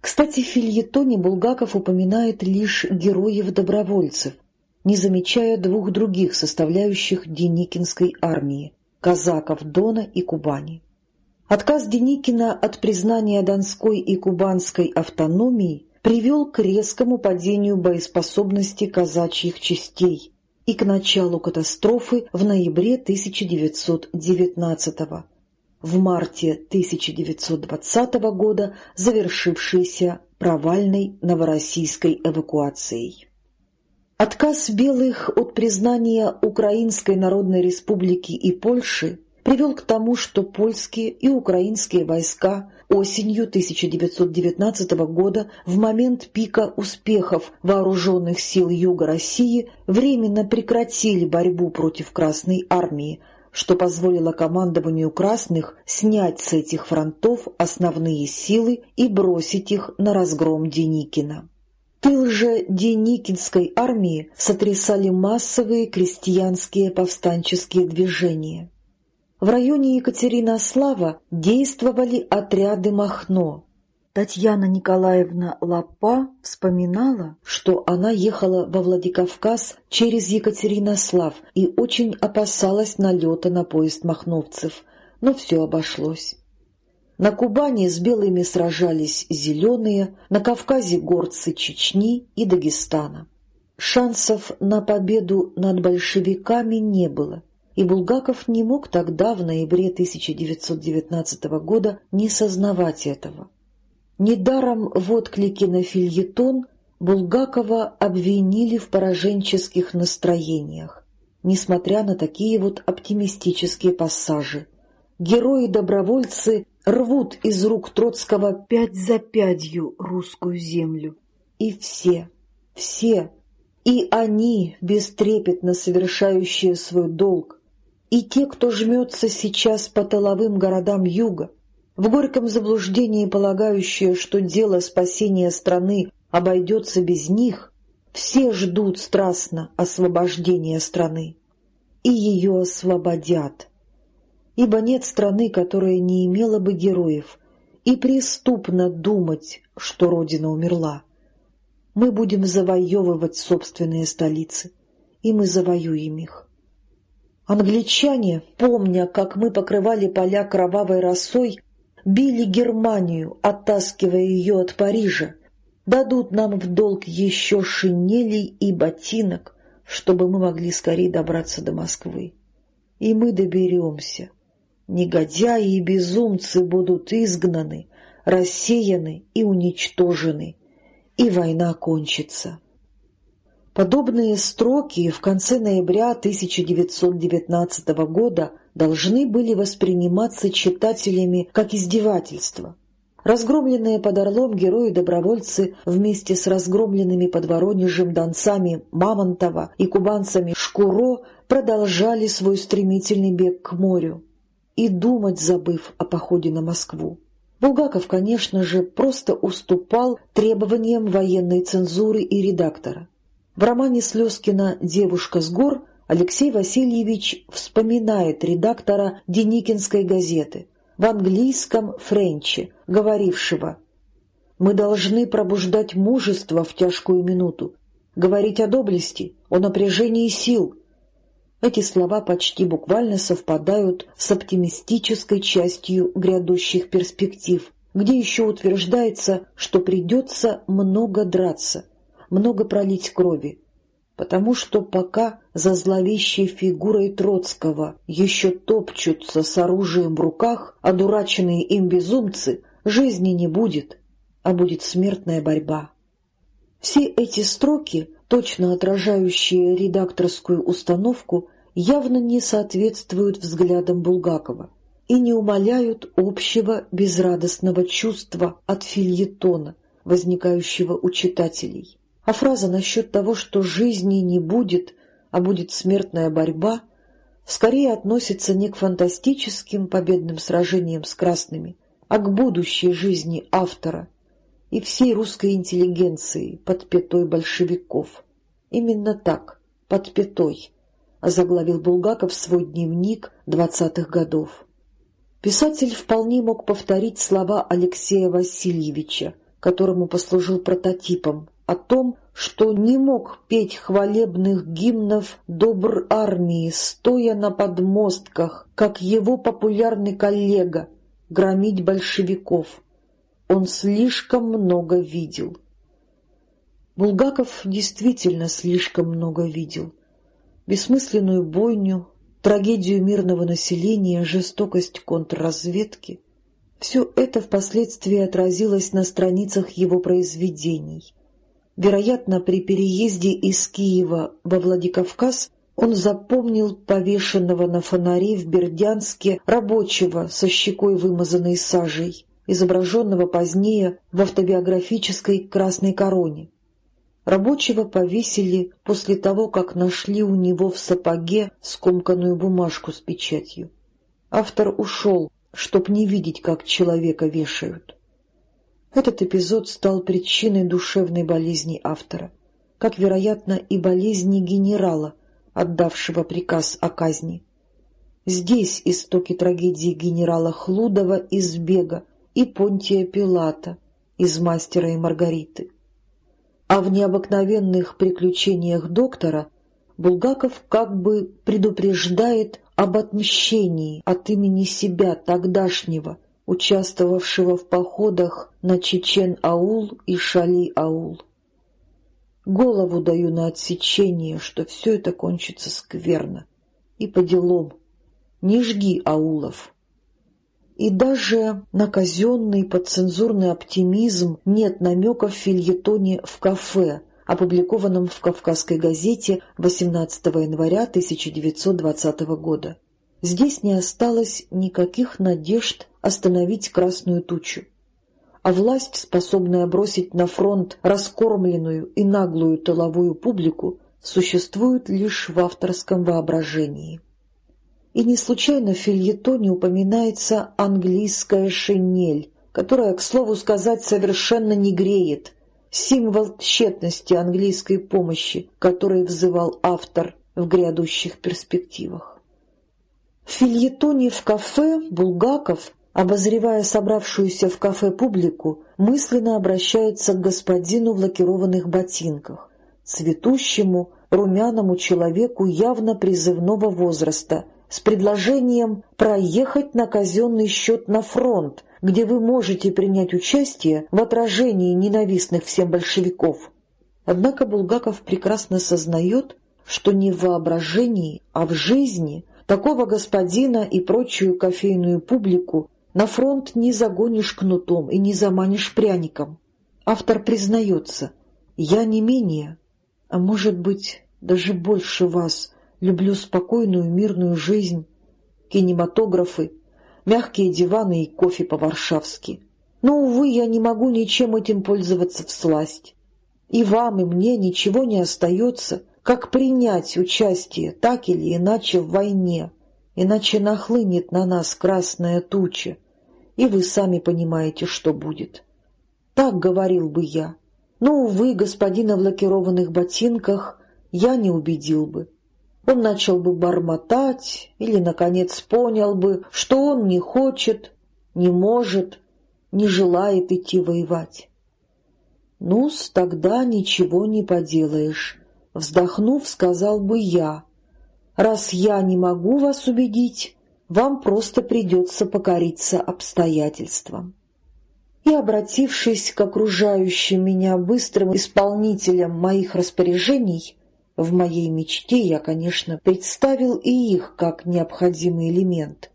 Кстати, в фильетоне Булгаков упоминает лишь героев-добровольцев – не замечая двух других составляющих Деникинской армии — казаков Дона и Кубани. Отказ Деникина от признания Донской и Кубанской автономии привел к резкому падению боеспособности казачьих частей и к началу катастрофы в ноябре 1919 года, в марте 1920 года завершившейся провальной новороссийской эвакуацией. Отказ белых от признания Украинской Народной Республики и Польши привел к тому, что польские и украинские войска осенью 1919 года в момент пика успехов вооруженных сил Юга России временно прекратили борьбу против Красной Армии, что позволило командованию Красных снять с этих фронтов основные силы и бросить их на разгром Деникина. Тыл же Деникинской армии сотрясали массовые крестьянские повстанческие движения. В районе Екатеринослава действовали отряды Махно. Татьяна Николаевна Лапа вспоминала, что она ехала во Владикавказ через Екатеринослав и очень опасалась налета на поезд махновцев, но все обошлось. На Кубани с белыми сражались зеленые, на Кавказе горцы Чечни и Дагестана. Шансов на победу над большевиками не было, и Булгаков не мог тогда, в ноябре 1919 года, не сознавать этого. Недаром в отклике на фильетон Булгакова обвинили в пораженческих настроениях, несмотря на такие вот оптимистические пассажи. Герои-добровольцы рвут из рук Троцкого пять за пятью русскую землю. И все, все, и они, бестрепетно совершающие свой долг, и те, кто жмется сейчас по тыловым городам юга, в горьком заблуждении полагающие, что дело спасения страны обойдется без них, все ждут страстно освобождения страны. И ее освободят. Ибо нет страны, которая не имела бы героев, и преступно думать, что Родина умерла. Мы будем завоевывать собственные столицы, и мы завоюем их. Англичане, помня, как мы покрывали поля кровавой росой, били Германию, оттаскивая ее от Парижа, дадут нам в долг еще шинелей и ботинок, чтобы мы могли скорее добраться до Москвы. И мы доберемся. Негодяи и безумцы будут изгнаны, рассеяны и уничтожены, и война кончится. Подобные строки в конце ноября 1919 года должны были восприниматься читателями как издевательство. Разгромленные под Орлом герои-добровольцы вместе с разгромленными под Воронежем донцами Мамонтова и кубанцами Шкуро продолжали свой стремительный бег к морю и думать забыв о походе на Москву. Булгаков, конечно же, просто уступал требованиям военной цензуры и редактора. В романе Слезкина «Девушка с гор» Алексей Васильевич вспоминает редактора Деникинской газеты — в английском френче, говорившего «Мы должны пробуждать мужество в тяжкую минуту, говорить о доблести, о напряжении сил». Эти слова почти буквально совпадают с оптимистической частью грядущих перспектив, где еще утверждается, что придется много драться, много пролить крови, потому что пока за зловещей фигурой Троцкого еще топчутся с оружием в руках, одураченные им безумцы, жизни не будет, а будет смертная борьба. Все эти строки, точно отражающие редакторскую установку, явно не соответствуют взглядам Булгакова и не умаляют общего безрадостного чувства от фильетона, возникающего у читателей. А фраза насчет того, что жизни не будет, а будет смертная борьба, скорее относится не к фантастическим победным сражениям с красными, а к будущей жизни автора и всей русской интеллигенции под пятой большевиков. Именно так, под пятой, озаглавил Булгаков свой дневник двадцатых годов. Писатель вполне мог повторить слова Алексея Васильевича, которому послужил прототипом, о том, что не мог петь хвалебных гимнов добр армии, стоя на подмостках, как его популярный коллега, громить большевиков. Он слишком много видел. Булгаков действительно слишком много видел. Бессмысленную бойню, трагедию мирного населения, жестокость контрразведки — все это впоследствии отразилось на страницах его произведений — Вероятно, при переезде из Киева во Владикавказ он запомнил повешенного на фонаре в Бердянске рабочего со щекой вымазанной сажей, изображенного позднее в автобиографической «Красной короне». Рабочего повесили после того, как нашли у него в сапоге скомканную бумажку с печатью. Автор ушел, чтоб не видеть, как человека вешают. Этот эпизод стал причиной душевной болезни автора, как, вероятно, и болезни генерала, отдавшего приказ о казни. Здесь истоки трагедии генерала Хлудова из «Бега» и Понтия Пилата из «Мастера и Маргариты». А в необыкновенных приключениях доктора Булгаков как бы предупреждает об отмщении от имени себя тогдашнего, участвовавшего в походах на Чечен-Аул и Шали-Аул. Голову даю на отсечение, что все это кончится скверно. И по делам. Не жги аулов. И даже на казенный подцензурный оптимизм нет намеков в фильетоне «В кафе», опубликованном в «Кавказской газете» 18 января 1920 года. Здесь не осталось никаких надежд остановить красную тучу. А власть, способная бросить на фронт раскормленную и наглую тыловую публику, существует лишь в авторском воображении. И не случайно в фильетоне упоминается английская шинель, которая, к слову сказать, совершенно не греет, символ тщетности английской помощи, который взывал автор в грядущих перспективах. В фильетоне в кафе Булгаков, обозревая собравшуюся в кафе публику, мысленно обращается к господину в лакированных ботинках, цветущему, румяному человеку явно призывного возраста, с предложением проехать на казенный счет на фронт, где вы можете принять участие в отражении ненавистных всем большевиков. Однако Булгаков прекрасно сознает, что не в воображении, а в жизни Такого господина и прочую кофейную публику на фронт не загонишь кнутом и не заманишь пряником. Автор признается, я не менее, а может быть, даже больше вас, люблю спокойную мирную жизнь, кинематографы, мягкие диваны и кофе по-варшавски. Но, увы, я не могу ничем этим пользоваться в сласть. И вам, и мне ничего не остается, как принять участие так или иначе в войне, иначе нахлынет на нас красная туча, и вы сами понимаете, что будет. Так говорил бы я, но, увы, господина в лакированных ботинках я не убедил бы. Он начал бы бормотать или, наконец, понял бы, что он не хочет, не может, не желает идти воевать. Ну-с, тогда ничего не поделаешь. Вздохнув, сказал бы я, «Раз я не могу вас убедить, вам просто придется покориться обстоятельствам». И, обратившись к окружающим меня быстрым исполнителям моих распоряжений, в моей мечте я, конечно, представил и их как необходимый элемент.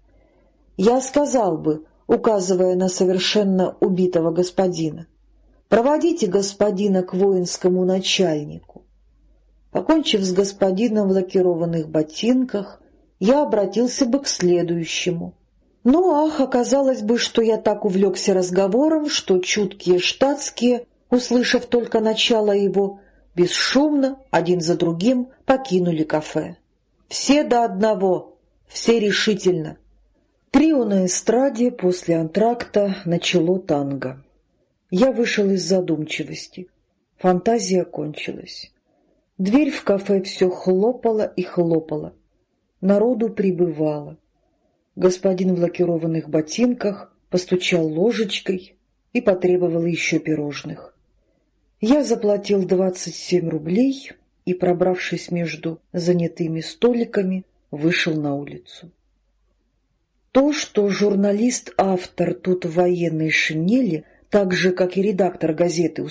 Я сказал бы, указывая на совершенно убитого господина, «Проводите господина к воинскому начальнику». Покончив с господином в лакированных ботинках, я обратился бы к следующему. Ну, ах, оказалось бы, что я так увлекся разговором, что чуткие штатские, услышав только начало его, бесшумно, один за другим, покинули кафе. Все до одного, все решительно. Трио на эстраде после антракта начало танго. Я вышел из задумчивости. Фантазия кончилась. Дверь в кафе все хлопала и хлопала. Народу прибывало. Господин в лакированных ботинках постучал ложечкой и потребовал еще пирожных. Я заплатил двадцать семь рублей и, пробравшись между занятыми столиками, вышел на улицу. То, что журналист-автор тут в военной шинели, так же, как и редактор газеты у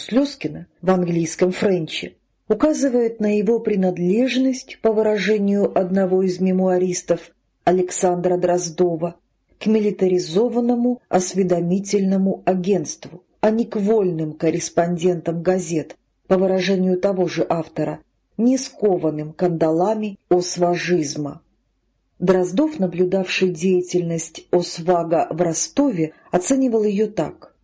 в английском френче, указывает на его принадлежность, по выражению одного из мемуаристов Александра Дроздова, к милитаризованному осведомительному агентству, а не к вольным корреспондентам газет, по выражению того же автора, не скованным кандалами осважизма. Дроздов, наблюдавший деятельность Освага в Ростове, оценивал ее так.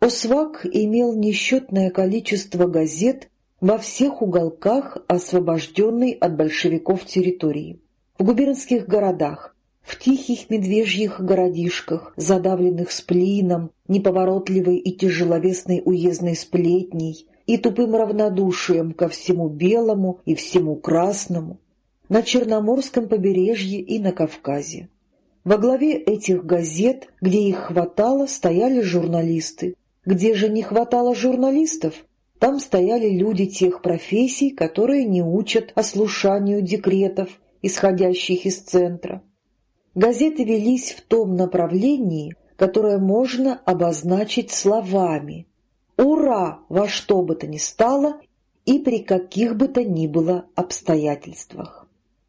Осваг имел несчетное количество газет во всех уголках освобожденной от большевиков территории, в губернских городах, в тихих медвежьих городишках, задавленных сплином, неповоротливой и тяжеловесной уездной сплетней и тупым равнодушием ко всему белому и всему красному, на Черноморском побережье и на Кавказе. Во главе этих газет, где их хватало, стояли журналисты. Где же не хватало журналистов, там стояли люди тех профессий, которые не учат ослушанию декретов, исходящих из центра. Газеты велись в том направлении, которое можно обозначить словами «Ура!» во что бы то ни стало и при каких бы то ни было обстоятельствах.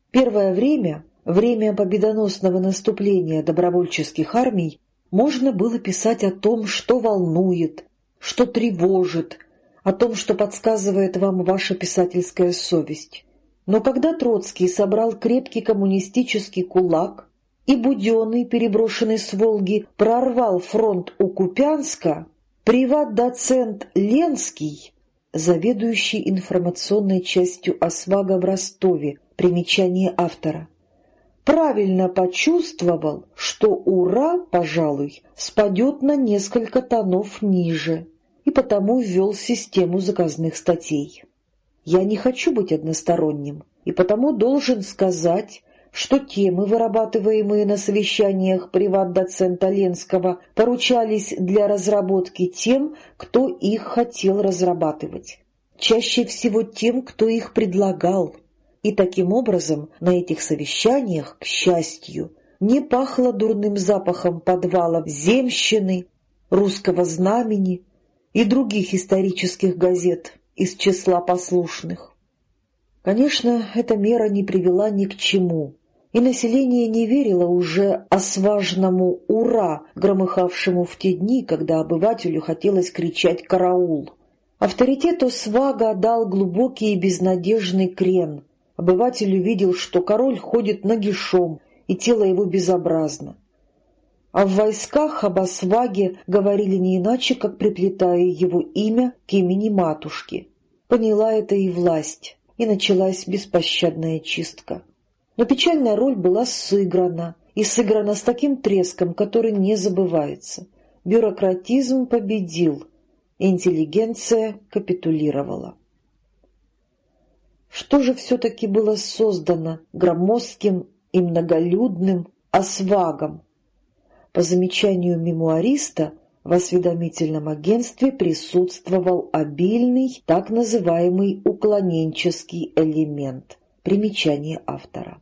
Первое время, время победоносного наступления добровольческих армий, можно было писать о том, что волнует, что тревожит, о том, что подсказывает вам ваша писательская совесть. Но когда Троцкий собрал крепкий коммунистический кулак и Буденный, переброшенный с Волги, прорвал фронт у Купянска, приват-доцент Ленский, заведующий информационной частью Освага в Ростове, примечание автора, правильно почувствовал, что «Ура», пожалуй, спадет на несколько тонов ниже, и потому ввел систему заказных статей. Я не хочу быть односторонним, и потому должен сказать, что темы, вырабатываемые на совещаниях приват-доцента Ленского, поручались для разработки тем, кто их хотел разрабатывать. Чаще всего тем, кто их предлагал. И таким образом на этих совещаниях, к счастью, не пахло дурным запахом подвалов земщины, русского знамени и других исторических газет из числа послушных. Конечно, эта мера не привела ни к чему, и население не верило уже осважному «Ура!», громыхавшему в те дни, когда обывателю хотелось кричать «Караул!». Авторитету Свага дал глубокий и безнадежный крен. Обыватель увидел, что король ходит нагишом, и тело его безобразно. А в войсках об Осваге говорили не иначе, как приплетая его имя к имени матушки. Поняла это и власть, и началась беспощадная чистка. Но печальная роль была сыграна, и сыграна с таким треском, который не забывается. Бюрократизм победил, интеллигенция капитулировала. Что же все-таки было создано громоздким и многолюдным освагом? По замечанию мемуариста, в осведомительном агентстве присутствовал обильный так называемый уклоненческий элемент. Примечание автора.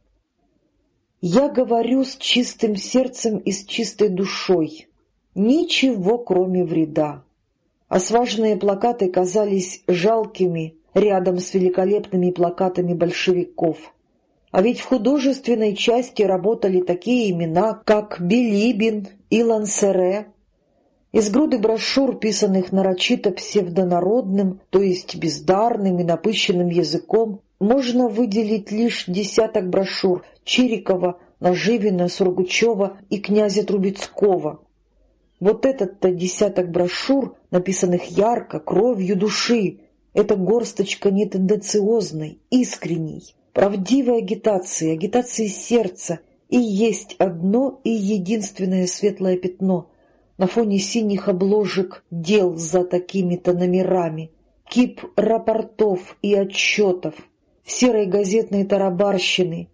«Я говорю с чистым сердцем и с чистой душой. Ничего, кроме вреда. Осваженные плакаты казались жалкими рядом с великолепными плакатами большевиков. А ведь в художественной части работали такие имена, как Билибин и Лансере. Из груды брошюр, писанных нарочито псевдонародным, то есть бездарным и напыщенным языком, можно выделить лишь десяток брошюр Чирикова, Наживина, Сургучева и князя Трубецкого, вот этот-то десяток брошюр, написанных ярко, кровью души, это горсточка не тенденциозной, искренней, правдивой агитации, агитации сердца, и есть одно и единственное светлое пятно на фоне синих обложек дел за такими-то номерами, кип рапортов и отчетов, серой газетной тарабарщины,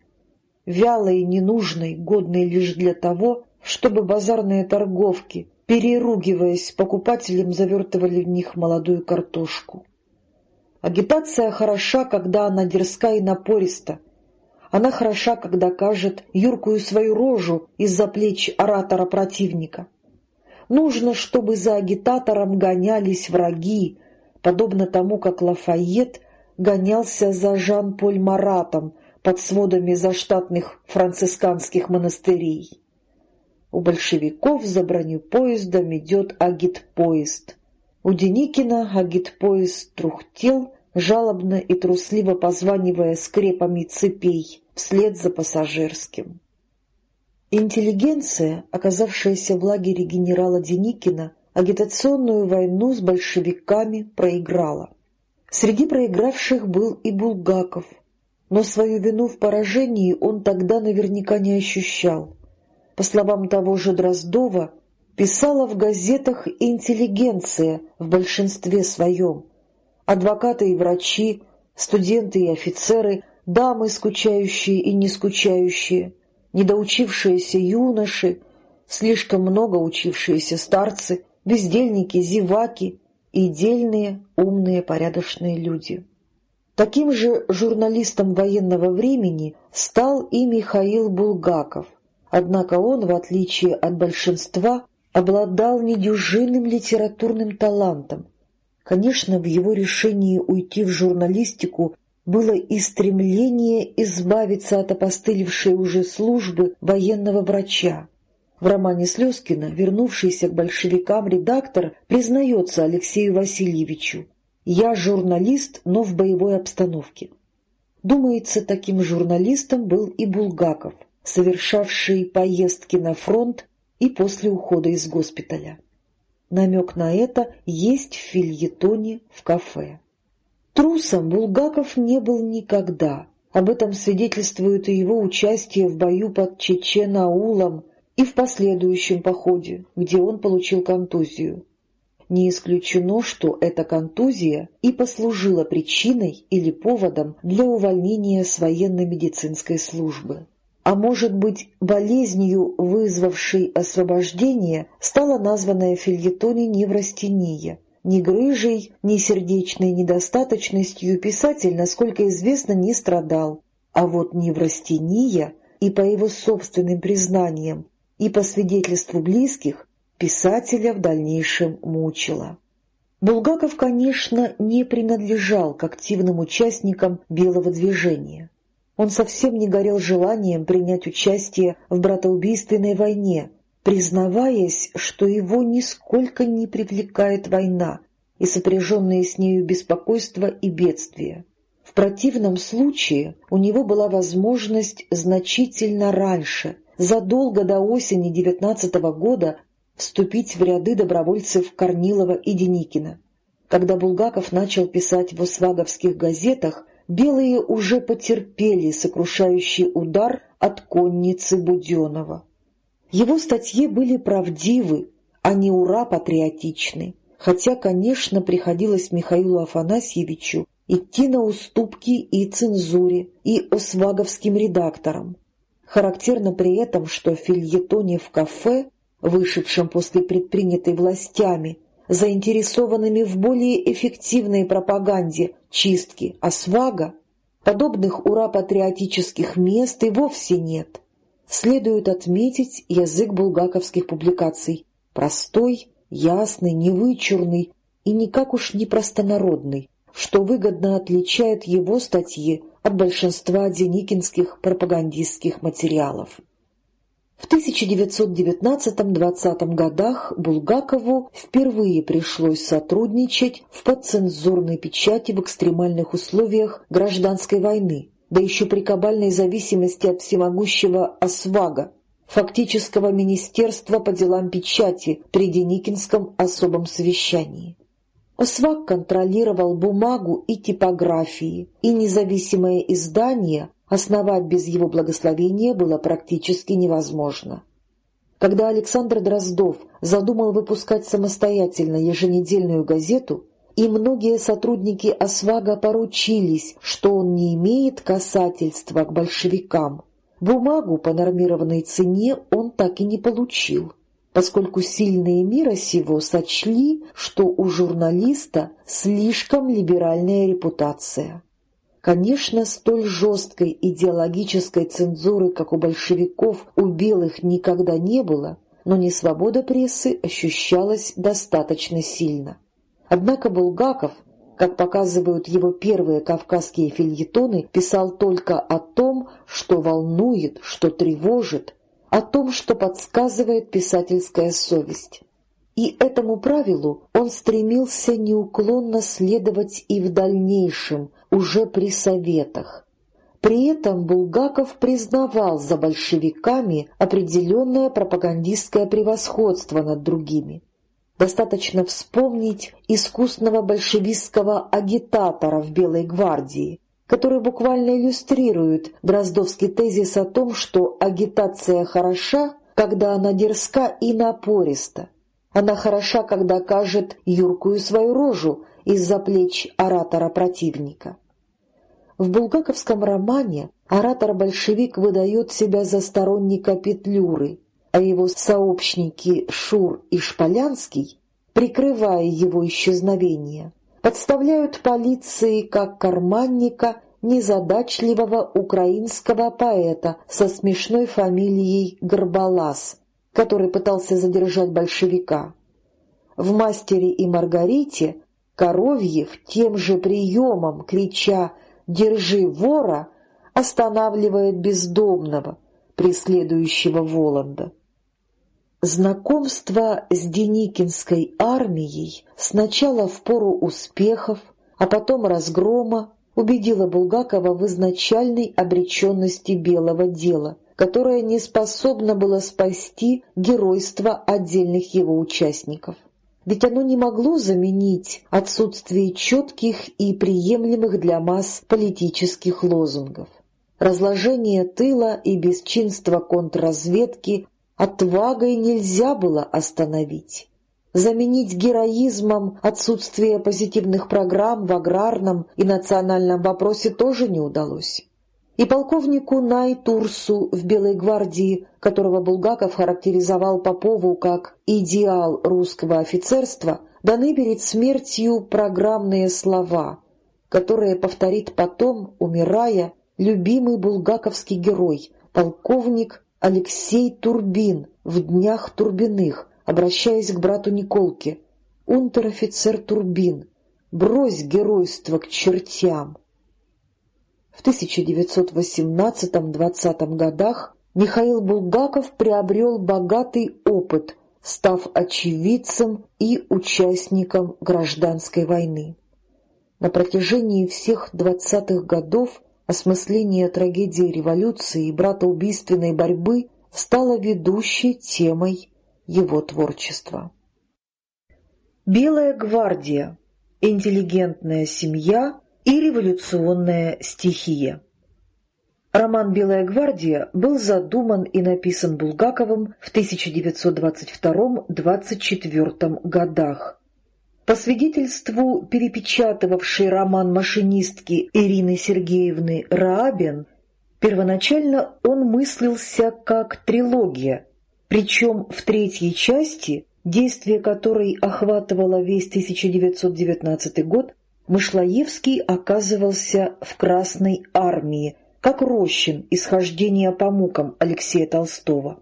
вялой и ненужной, годной лишь для того, чтобы базарные торговки переругиваясь, покупателям завертывали в них молодую картошку. Агитация хороша, когда она дерзка и напориста. Она хороша, когда кажет юркую свою рожу из-за плеч оратора противника. Нужно, чтобы за агитатором гонялись враги, подобно тому, как Лафайет гонялся за Жан-Поль Маратом под сводами заштатных францисканских монастырей. У большевиков за бронепоездом идет агитпоезд. У Деникина агитпоезд трухтел, жалобно и трусливо позванивая скрепами цепей, вслед за пассажирским. Интеллигенция, оказавшаяся в лагере генерала Деникина, агитационную войну с большевиками проиграла. Среди проигравших был и Булгаков, но свою вину в поражении он тогда наверняка не ощущал по словам того же Дроздова, писала в газетах интеллигенция в большинстве своем. Адвокаты и врачи, студенты и офицеры, дамы, скучающие и не скучающие, недоучившиеся юноши, слишком много учившиеся старцы, бездельники, зеваки и дельные, умные, порядочные люди. Таким же журналистом военного времени стал и Михаил Булгаков, Однако он, в отличие от большинства, обладал недюжинным литературным талантом. Конечно, в его решении уйти в журналистику было и стремление избавиться от опостылевшей уже службы военного врача. В романе Слезкина вернувшийся к большевикам редактор признается Алексею Васильевичу «Я журналист, но в боевой обстановке». Думается, таким журналистом был и Булгаков, совершавший поездки на фронт и после ухода из госпиталя. Намек на это есть в фильетоне в кафе. Трусом Булгаков не был никогда. Об этом свидетельствует и его участие в бою под Чечен-Аулом и в последующем походе, где он получил контузию. Не исключено, что эта контузия и послужила причиной или поводом для увольнения с военно-медицинской службы. А может быть, болезнью, вызвавшей освобождение, стала названная в фильетоне неврастения, ни грыжей, ни сердечной недостаточностью писатель, насколько известно, не страдал, а вот неврастения и по его собственным признаниям, и по свидетельству близких, писателя в дальнейшем мучила. Булгаков, конечно, не принадлежал к активным участникам белого движения. Он совсем не горел желанием принять участие в братоубийственной войне, признаваясь, что его нисколько не привлекает война и сопряженные с нею беспокойство и бедствия. В противном случае у него была возможность значительно раньше, задолго до осени девятнадцатого года, вступить в ряды добровольцев Корнилова и Деникина. Когда Булгаков начал писать в осваговских газетах, белые уже потерпели сокрушающий удар от конницы Буденова. Его статьи были правдивы, а не ура-патриотичны, хотя, конечно, приходилось Михаилу Афанасьевичу идти на уступки и цензуре, и осваговским редакторам. Характерно при этом, что в фильетоне в кафе, вышедшем после предпринятой властями, заинтересованными в более эффективной пропаганде чистки освага, подобных ура-патриотических мест и вовсе нет. Следует отметить язык булгаковских публикаций – простой, ясный, невычурный и никак уж не простонародный, что выгодно отличает его статьи от большинства деникинских пропагандистских материалов. В 1919-20 годах Булгакову впервые пришлось сотрудничать в подцензурной печати в экстремальных условиях гражданской войны, да еще при кабальной зависимости от всемогущего Освага, фактического министерства по делам печати при Деникинском особом совещании. Осваг контролировал бумагу и типографии, и независимое издание основать без его благословения было практически невозможно. Когда Александр Дроздов задумал выпускать самостоятельно еженедельную газету, и многие сотрудники Освага поручились, что он не имеет касательства к большевикам. Бумагу по нормированной цене он так и не получил, поскольку сильные мира сего сочли, что у журналиста слишком либеральная репутация. Конечно, столь жесткой идеологической цензуры, как у большевиков, у белых никогда не было, но несвобода прессы ощущалась достаточно сильно. Однако Булгаков, как показывают его первые кавказские фильетоны, писал только о том, что волнует, что тревожит, о том, что подсказывает писательская совесть. И этому правилу он стремился неуклонно следовать и в дальнейшем, уже при советах. При этом Булгаков признавал за большевиками определенное пропагандистское превосходство над другими. Достаточно вспомнить искусного большевистского агитатора в Белой гвардии, который буквально иллюстрирует Дроздовский тезис о том, что агитация хороша, когда она дерзка и напориста. Она хороша, когда кажет юркую свою рожу из-за плеч оратора-противника. В булгаковском романе оратор-большевик выдает себя за сторонника Петлюры, а его сообщники Шур и Шполянский, прикрывая его исчезновение, подставляют полиции как карманника незадачливого украинского поэта со смешной фамилией Горбалас, который пытался задержать большевика. В «Мастере и Маргарите» Коровьев тем же приемом, крича «Держи вора!», останавливает бездомного, преследующего Воланда. Знакомство с Деникинской армией сначала в пору успехов, а потом разгрома убедило Булгакова в изначальной обреченности белого дела, которое не способно было спасти геройство отдельных его участников. Ведь оно не могло заменить отсутствие четких и приемлемых для масс политических лозунгов. Разложение тыла и бесчинство контрразведки отвагой нельзя было остановить. Заменить героизмом отсутствие позитивных программ в аграрном и национальном вопросе тоже не удалось. И полковнику Найтурсу в Белой гвардии, которого Булгаков характеризовал Попову как «идеал русского офицерства», даны перед смертью программные слова, которые повторит потом, умирая, любимый булгаковский герой, полковник Алексей Турбин в «Днях Турбиных», обращаясь к брату Николке. «Унтер-офицер Турбин, брось геройство к чертям!» В 1918-20 годах Михаил Булгаков приобрел богатый опыт, став очевидцем и участником гражданской войны. На протяжении всех двадцатых годов осмысление трагедии революции и братоубийственной борьбы стало ведущей темой его творчества. Белая гвардия, интеллигентная семья и революционная стихия. Роман «Белая гвардия» был задуман и написан Булгаковым в 1922-24 годах по свидетельству перепечатывавшей роман машинистки Ирины Сергеевны Раабин, первоначально он мыслился как трилогия, причем в третьей части, действие которой охватывало весь 1919 год, Мышлоевский оказывался в Красной армии, как Рощин из «Хождения по мукам» Алексея Толстого.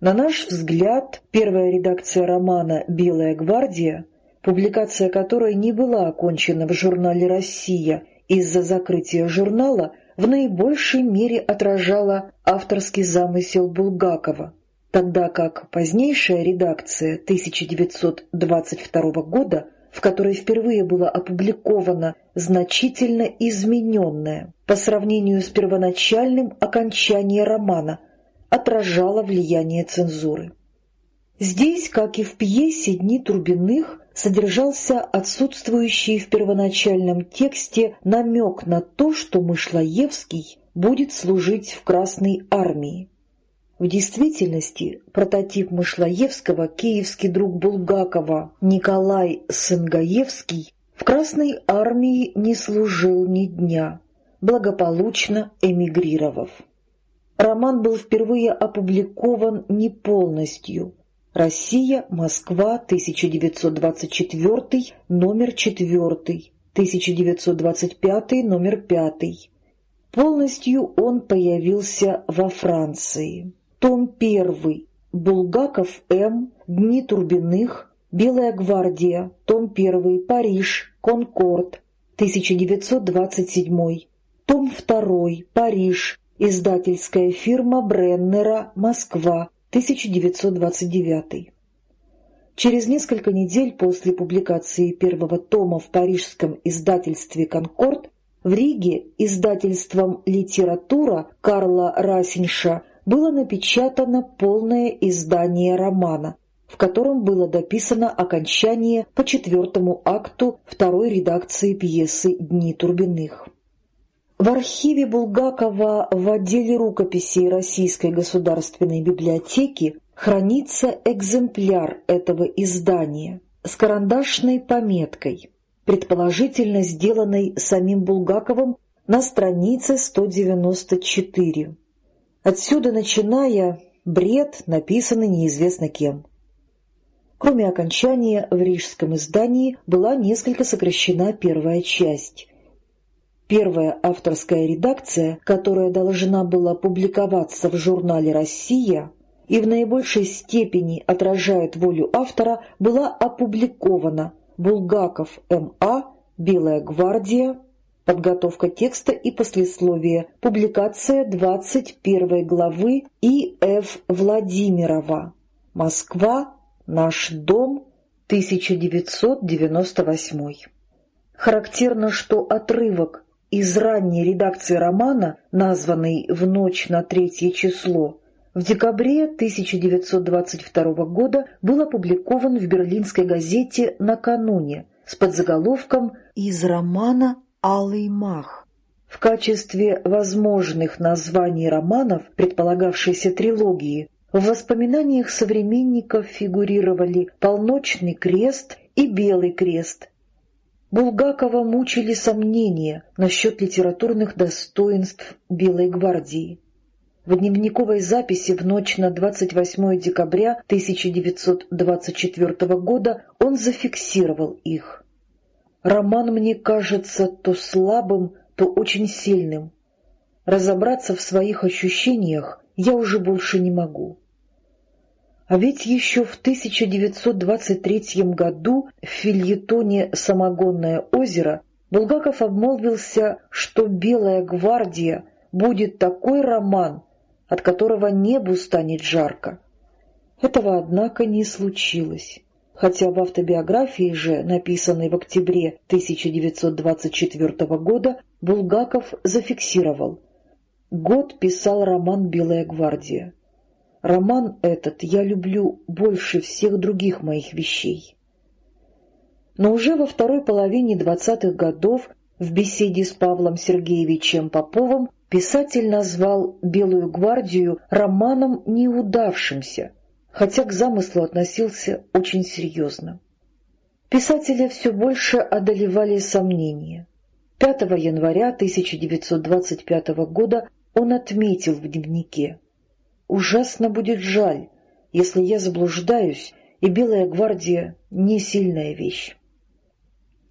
На наш взгляд, первая редакция романа «Белая гвардия» публикация которой не была окончена в журнале «Россия» из-за закрытия журнала, в наибольшей мере отражала авторский замысел Булгакова, тогда как позднейшая редакция 1922 года, в которой впервые было опубликовано значительно измененное по сравнению с первоначальным окончание романа, отражала влияние цензуры. Здесь, как и в пьесе «Дни Турбиных», содержался отсутствующий в первоначальном тексте намек на то, что Мышлоевский будет служить в Красной армии. В действительности прототип Мышлоевского, киевский друг Булгакова Николай Сынгаевский в Красной армии не служил ни дня, благополучно эмигрировав. Роман был впервые опубликован не полностью – Россия, Москва, 1924, номер 4, 1925, номер 5. Полностью он появился во Франции. Том 1. Булгаков М. Дни Турбиных. Белая гвардия. Том 1. Париж. Конкорд. 1927. Том 2. Париж. Издательская фирма Бреннера. Москва. 1929. Через несколько недель после публикации первого тома в парижском издательстве «Конкорд» в Риге издательством «Литература» Карла Расинша было напечатано полное издание романа, в котором было дописано окончание по четвертому акту второй редакции пьесы «Дни Турбиных». В архиве Булгакова в отделе рукописей Российской государственной библиотеки хранится экземпляр этого издания с карандашной пометкой, предположительно сделанной самим Булгаковым на странице 194. Отсюда, начиная, бред, написанный неизвестно кем. Кроме окончания, в рижском издании была несколько сокращена первая часть, Первая авторская редакция, которая должна была публиковаться в журнале «Россия», и в наибольшей степени отражает волю автора, была опубликована Булгаков М.А., Белая гвардия, подготовка текста и послесловие, публикация 21 главы И.Ф. Владимирова, Москва, Наш дом, 1998. Характерно, что отрывок из ранней редакции романа, названный «В ночь на третье число», в декабре 1922 года был опубликован в берлинской газете «Накануне» с подзаголовком «Из романа «Алый мах». В качестве возможных названий романов предполагавшейся трилогии в воспоминаниях современников фигурировали «Полночный крест» и «Белый крест», Булгакова мучили сомнения насчет литературных достоинств Белой гвардии. В дневниковой записи в ночь на 28 декабря 1924 года он зафиксировал их. «Роман мне кажется то слабым, то очень сильным. Разобраться в своих ощущениях я уже больше не могу. А ведь еще в 1923 году в фильетоне «Самогонное озеро» Булгаков обмолвился, что «Белая гвардия» будет такой роман, от которого небу станет жарко. Этого, однако, не случилось. Хотя в автобиографии же, написанной в октябре 1924 года, Булгаков зафиксировал «Год писал роман «Белая гвардия». Роман этот я люблю больше всех других моих вещей. Но уже во второй половине двадцатых годов в беседе с Павлом Сергеевичем Поповым писатель назвал «Белую гвардию» романом неудавшимся, хотя к замыслу относился очень серьезно. Писателя все больше одолевали сомнения. 5 января 1925 года он отметил в дневнике Ужасно будет жаль, если я заблуждаюсь, и Белая гвардия — не сильная вещь.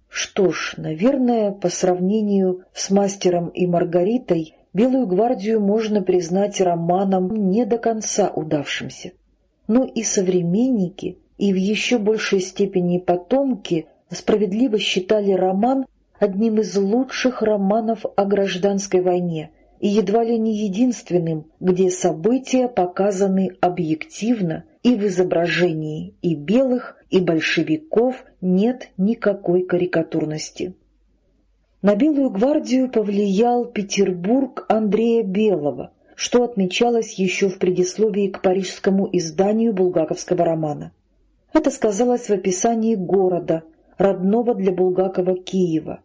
Что ж, наверное, по сравнению с «Мастером и Маргаритой» «Белую гвардию» можно признать романом не до конца удавшимся. Но и современники, и в еще большей степени потомки справедливо считали роман одним из лучших романов о гражданской войне — и едва ли не единственным, где события показаны объективно и в изображении и белых, и большевиков нет никакой карикатурности. На Белую гвардию повлиял Петербург Андрея Белого, что отмечалось еще в предисловии к парижскому изданию булгаковского романа. Это сказалось в описании города, родного для Булгакова Киева,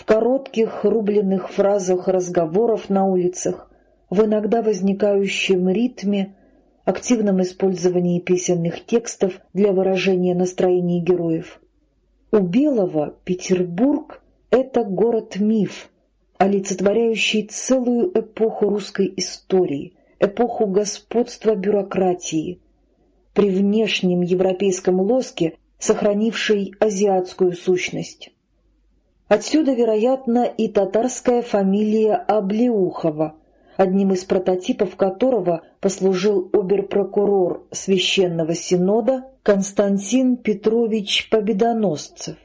в коротких рубленных фразах разговоров на улицах, в иногда возникающем ритме, активном использовании песенных текстов для выражения настроений героев. У Белого Петербург — это город-миф, олицетворяющий целую эпоху русской истории, эпоху господства бюрократии, при внешнем европейском лоске сохранивший азиатскую сущность. Отсюда, вероятно, и татарская фамилия Облеухова, одним из прототипов которого послужил оберпрокурор Священного Синода Константин Петрович Победоносцев.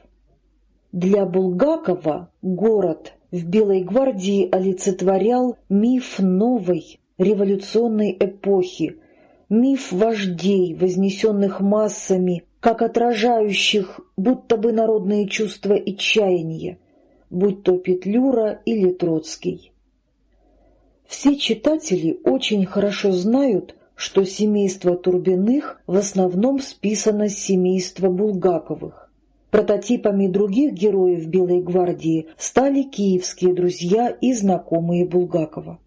Для Булгакова город в Белой гвардии олицетворял миф новой революционной эпохи, миф вождей, вознесенных массами как отражающих будто бы народные чувства и чаяния, будь то Петлюра или Троцкий. Все читатели очень хорошо знают, что семейство Турбиных в основном списано с семейства Булгаковых. Прототипами других героев Белой гвардии стали киевские друзья и знакомые Булгакова.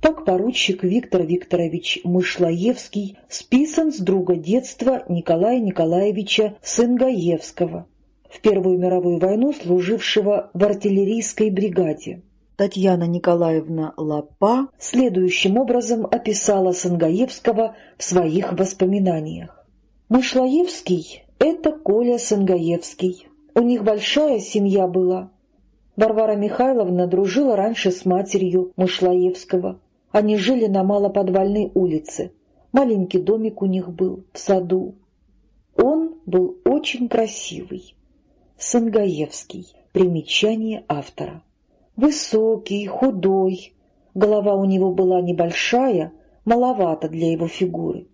Так поручик Виктор Викторович Мышлаевский списан с друга детства Николая Николаевича Сынгаевского, в Первую мировую войну служившего в артиллерийской бригаде. Татьяна Николаевна Лапа следующим образом описала Сынгаевского в своих воспоминаниях. «Мышлаевский — это Коля Сынгаевский. У них большая семья была. Варвара Михайловна дружила раньше с матерью Мышлаевского. Они жили на малоподвальной улице. маленький домик у них был в саду. Он был очень красивый. Сангаевский. Примечание автора. Высокий, худой. Голова у него была небольшая, маловато для его фигуры.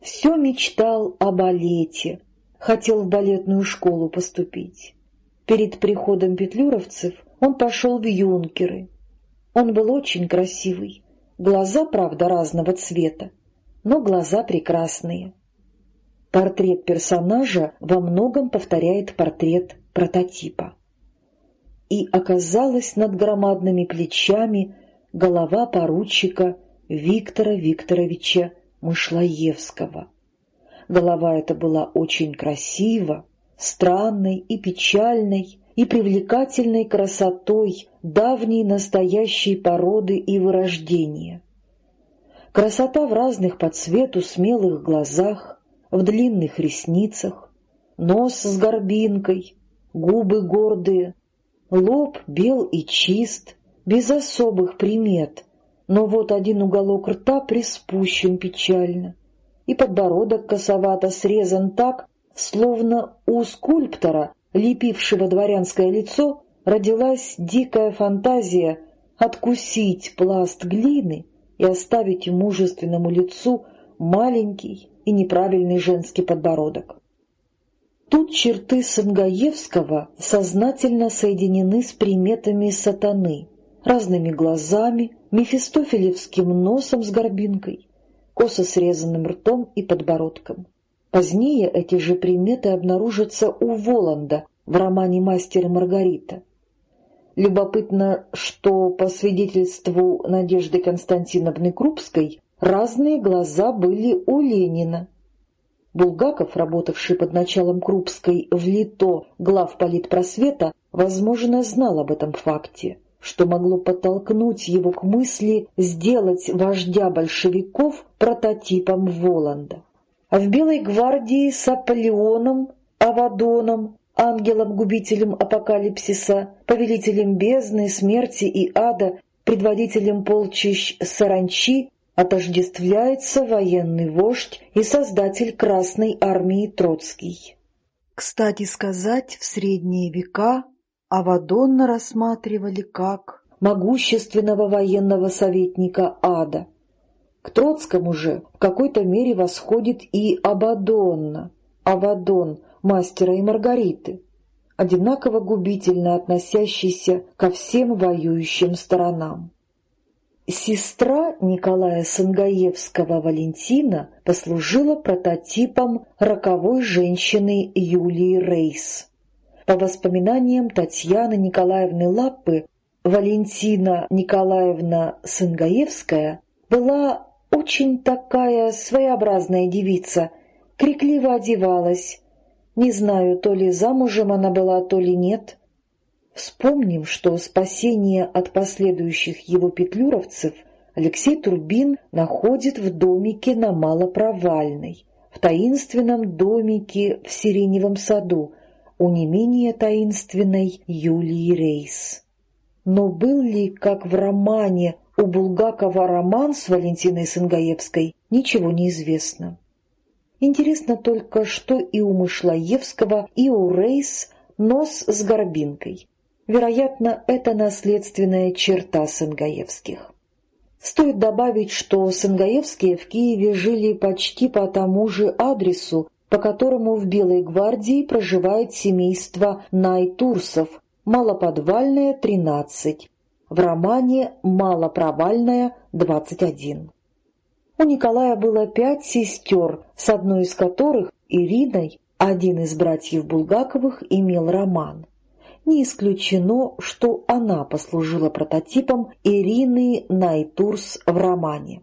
Все мечтал о балете, хотел в балетную школу поступить. Перед приходом петлюровцев он пошел в юнкеры. Он был очень красивый, глаза, правда, разного цвета, но глаза прекрасные. Портрет персонажа во многом повторяет портрет прототипа. И оказалась над громадными плечами голова поручика Виктора Викторовича Мышлоевского. Голова эта была очень красива, странной и печальной, и привлекательной красотой давней настоящей породы и вырождения. Красота в разных по цвету смелых глазах, в длинных ресницах, нос с горбинкой, губы гордые, лоб бел и чист, без особых примет, но вот один уголок рта приспущен печально, и подбородок косовато срезан так, словно у скульптора, лепившего дворянское лицо, родилась дикая фантазия откусить пласт глины и оставить мужественному лицу маленький и неправильный женский подбородок. Тут черты Сангаевского сознательно соединены с приметами сатаны, разными глазами, мефистофелевским носом с горбинкой, косо срезанным ртом и подбородком. Позднее эти же приметы обнаружатся у Воланда в романе «Мастер и Маргарита». Любопытно, что, по свидетельству Надежды Константиновны Крупской, разные глаза были у Ленина. Булгаков, работавший под началом Крупской в ЛИТО глав политпросвета, возможно, знал об этом факте что могло подтолкнуть его к мысли сделать вождя большевиков прототипом Воланда. А в Белой гвардии с Аполеоном, Авадоном, ангелом-губителем апокалипсиса, повелителем бездны, смерти и ада, предводителем полчищ Саранчи отождествляется военный вождь и создатель Красной армии Троцкий. Кстати сказать, в средние века Авадонна рассматривали как могущественного военного советника ада. К Троцкому же в какой-то мере восходит и Абадонна, Авадон, мастера и Маргариты, одинаково губительно относящийся ко всем воюющим сторонам. Сестра Николая Сангаевского Валентина послужила прототипом роковой женщины Юлии Рейс. По воспоминаниям Татьяны Николаевны Лаппы, Валентина Николаевна Сынгаевская была очень такая своеобразная девица, крикливо одевалась. Не знаю, то ли замужем она была, то ли нет. Вспомним, что спасение от последующих его петлюровцев Алексей Турбин находит в домике на Малопровальной, в таинственном домике в Сиреневом саду, у не менее таинственной Юлии Рейс. Но был ли, как в романе у Булгакова роман с Валентиной Сынгаевской, ничего не известно. Интересно только, что и у Мышлоевского, и у Рейс нос с горбинкой. Вероятно, это наследственная черта Сынгаевских. Стоит добавить, что Сынгаевские в Киеве жили почти по тому же адресу, по которому в Белой гвардии проживает семейство Найтурсов, малоподвальная 13, в романе «Малопровальная» 21. У Николая было пять сестер, с одной из которых, Ириной, один из братьев Булгаковых имел роман. Не исключено, что она послужила прототипом Ирины Найтурс в романе.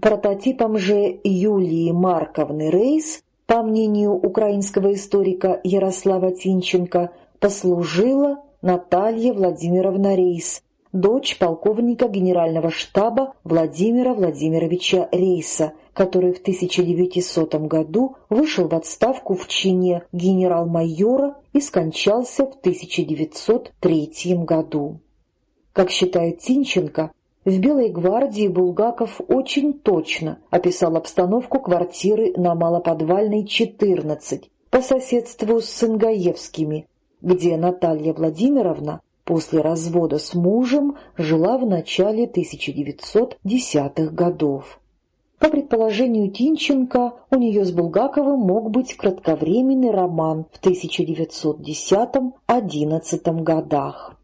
Прототипом же Юлии Марковны Рейс по мнению украинского историка Ярослава Тинченко, послужила Наталья Владимировна Рейс, дочь полковника генерального штаба Владимира Владимировича Рейса, который в 1900 году вышел в отставку в чине генерал-майора и скончался в 1903 году. Как считает Тинченко, В «Белой гвардии» Булгаков очень точно описал обстановку квартиры на Малоподвальной, 14, по соседству с Сынгаевскими, где Наталья Владимировна после развода с мужем жила в начале 1910-х годов. По предположению Тинченко, у нее с Булгаковым мог быть кратковременный роман в 1910-11 годах.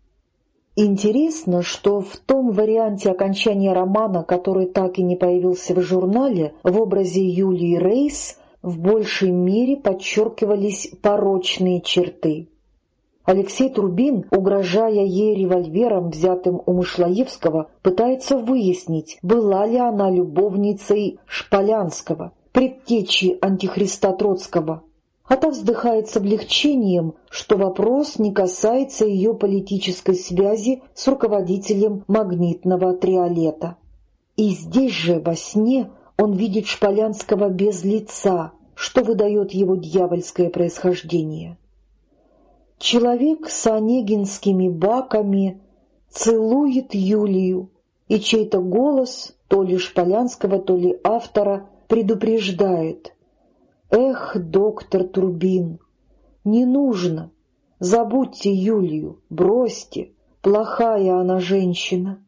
Интересно, что в том варианте окончания романа, который так и не появился в журнале, в образе Юлии Рейс в большей мере подчеркивались порочные черты. Алексей Трубин, угрожая ей револьвером, взятым у Мышлоевского, пытается выяснить, была ли она любовницей Шполянского, предтечи антихриста Троцкого, а та вздыхает с облегчением, что вопрос не касается ее политической связи с руководителем магнитного триолета. И здесь же, во сне, он видит Шполянского без лица, что выдает его дьявольское происхождение. Человек с онегинскими баками целует Юлию, и чей-то голос, то ли Шполянского, то ли автора, предупреждает — Эх, доктор Турбин, не нужно. Забудьте Юлию, бросьте, плохая она женщина.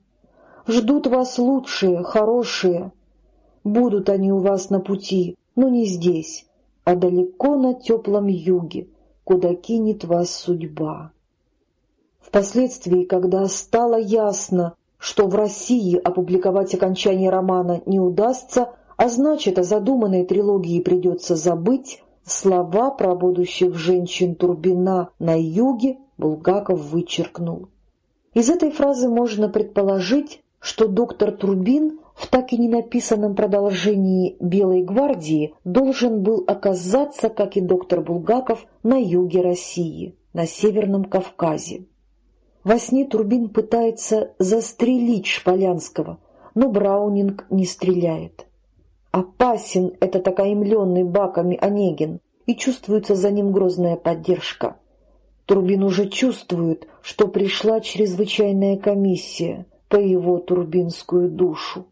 Ждут вас лучшие, хорошие. Будут они у вас на пути, но не здесь, а далеко на теплом юге, куда кинет вас судьба. Впоследствии, когда стало ясно, что в России опубликовать окончание романа не удастся, а значит, о задуманной трилогии придется забыть, слова про будущих женщин Турбина на юге Булгаков вычеркнул. Из этой фразы можно предположить, что доктор Турбин в так и не написанном продолжении «Белой гвардии» должен был оказаться, как и доктор Булгаков, на юге России, на Северном Кавказе. Во сне Турбин пытается застрелить Шполянского, но Браунинг не стреляет. Опасен этот окаймленный баками Онегин, и чувствуется за ним грозная поддержка. Турбин уже чувствует, что пришла чрезвычайная комиссия по его турбинскую душу.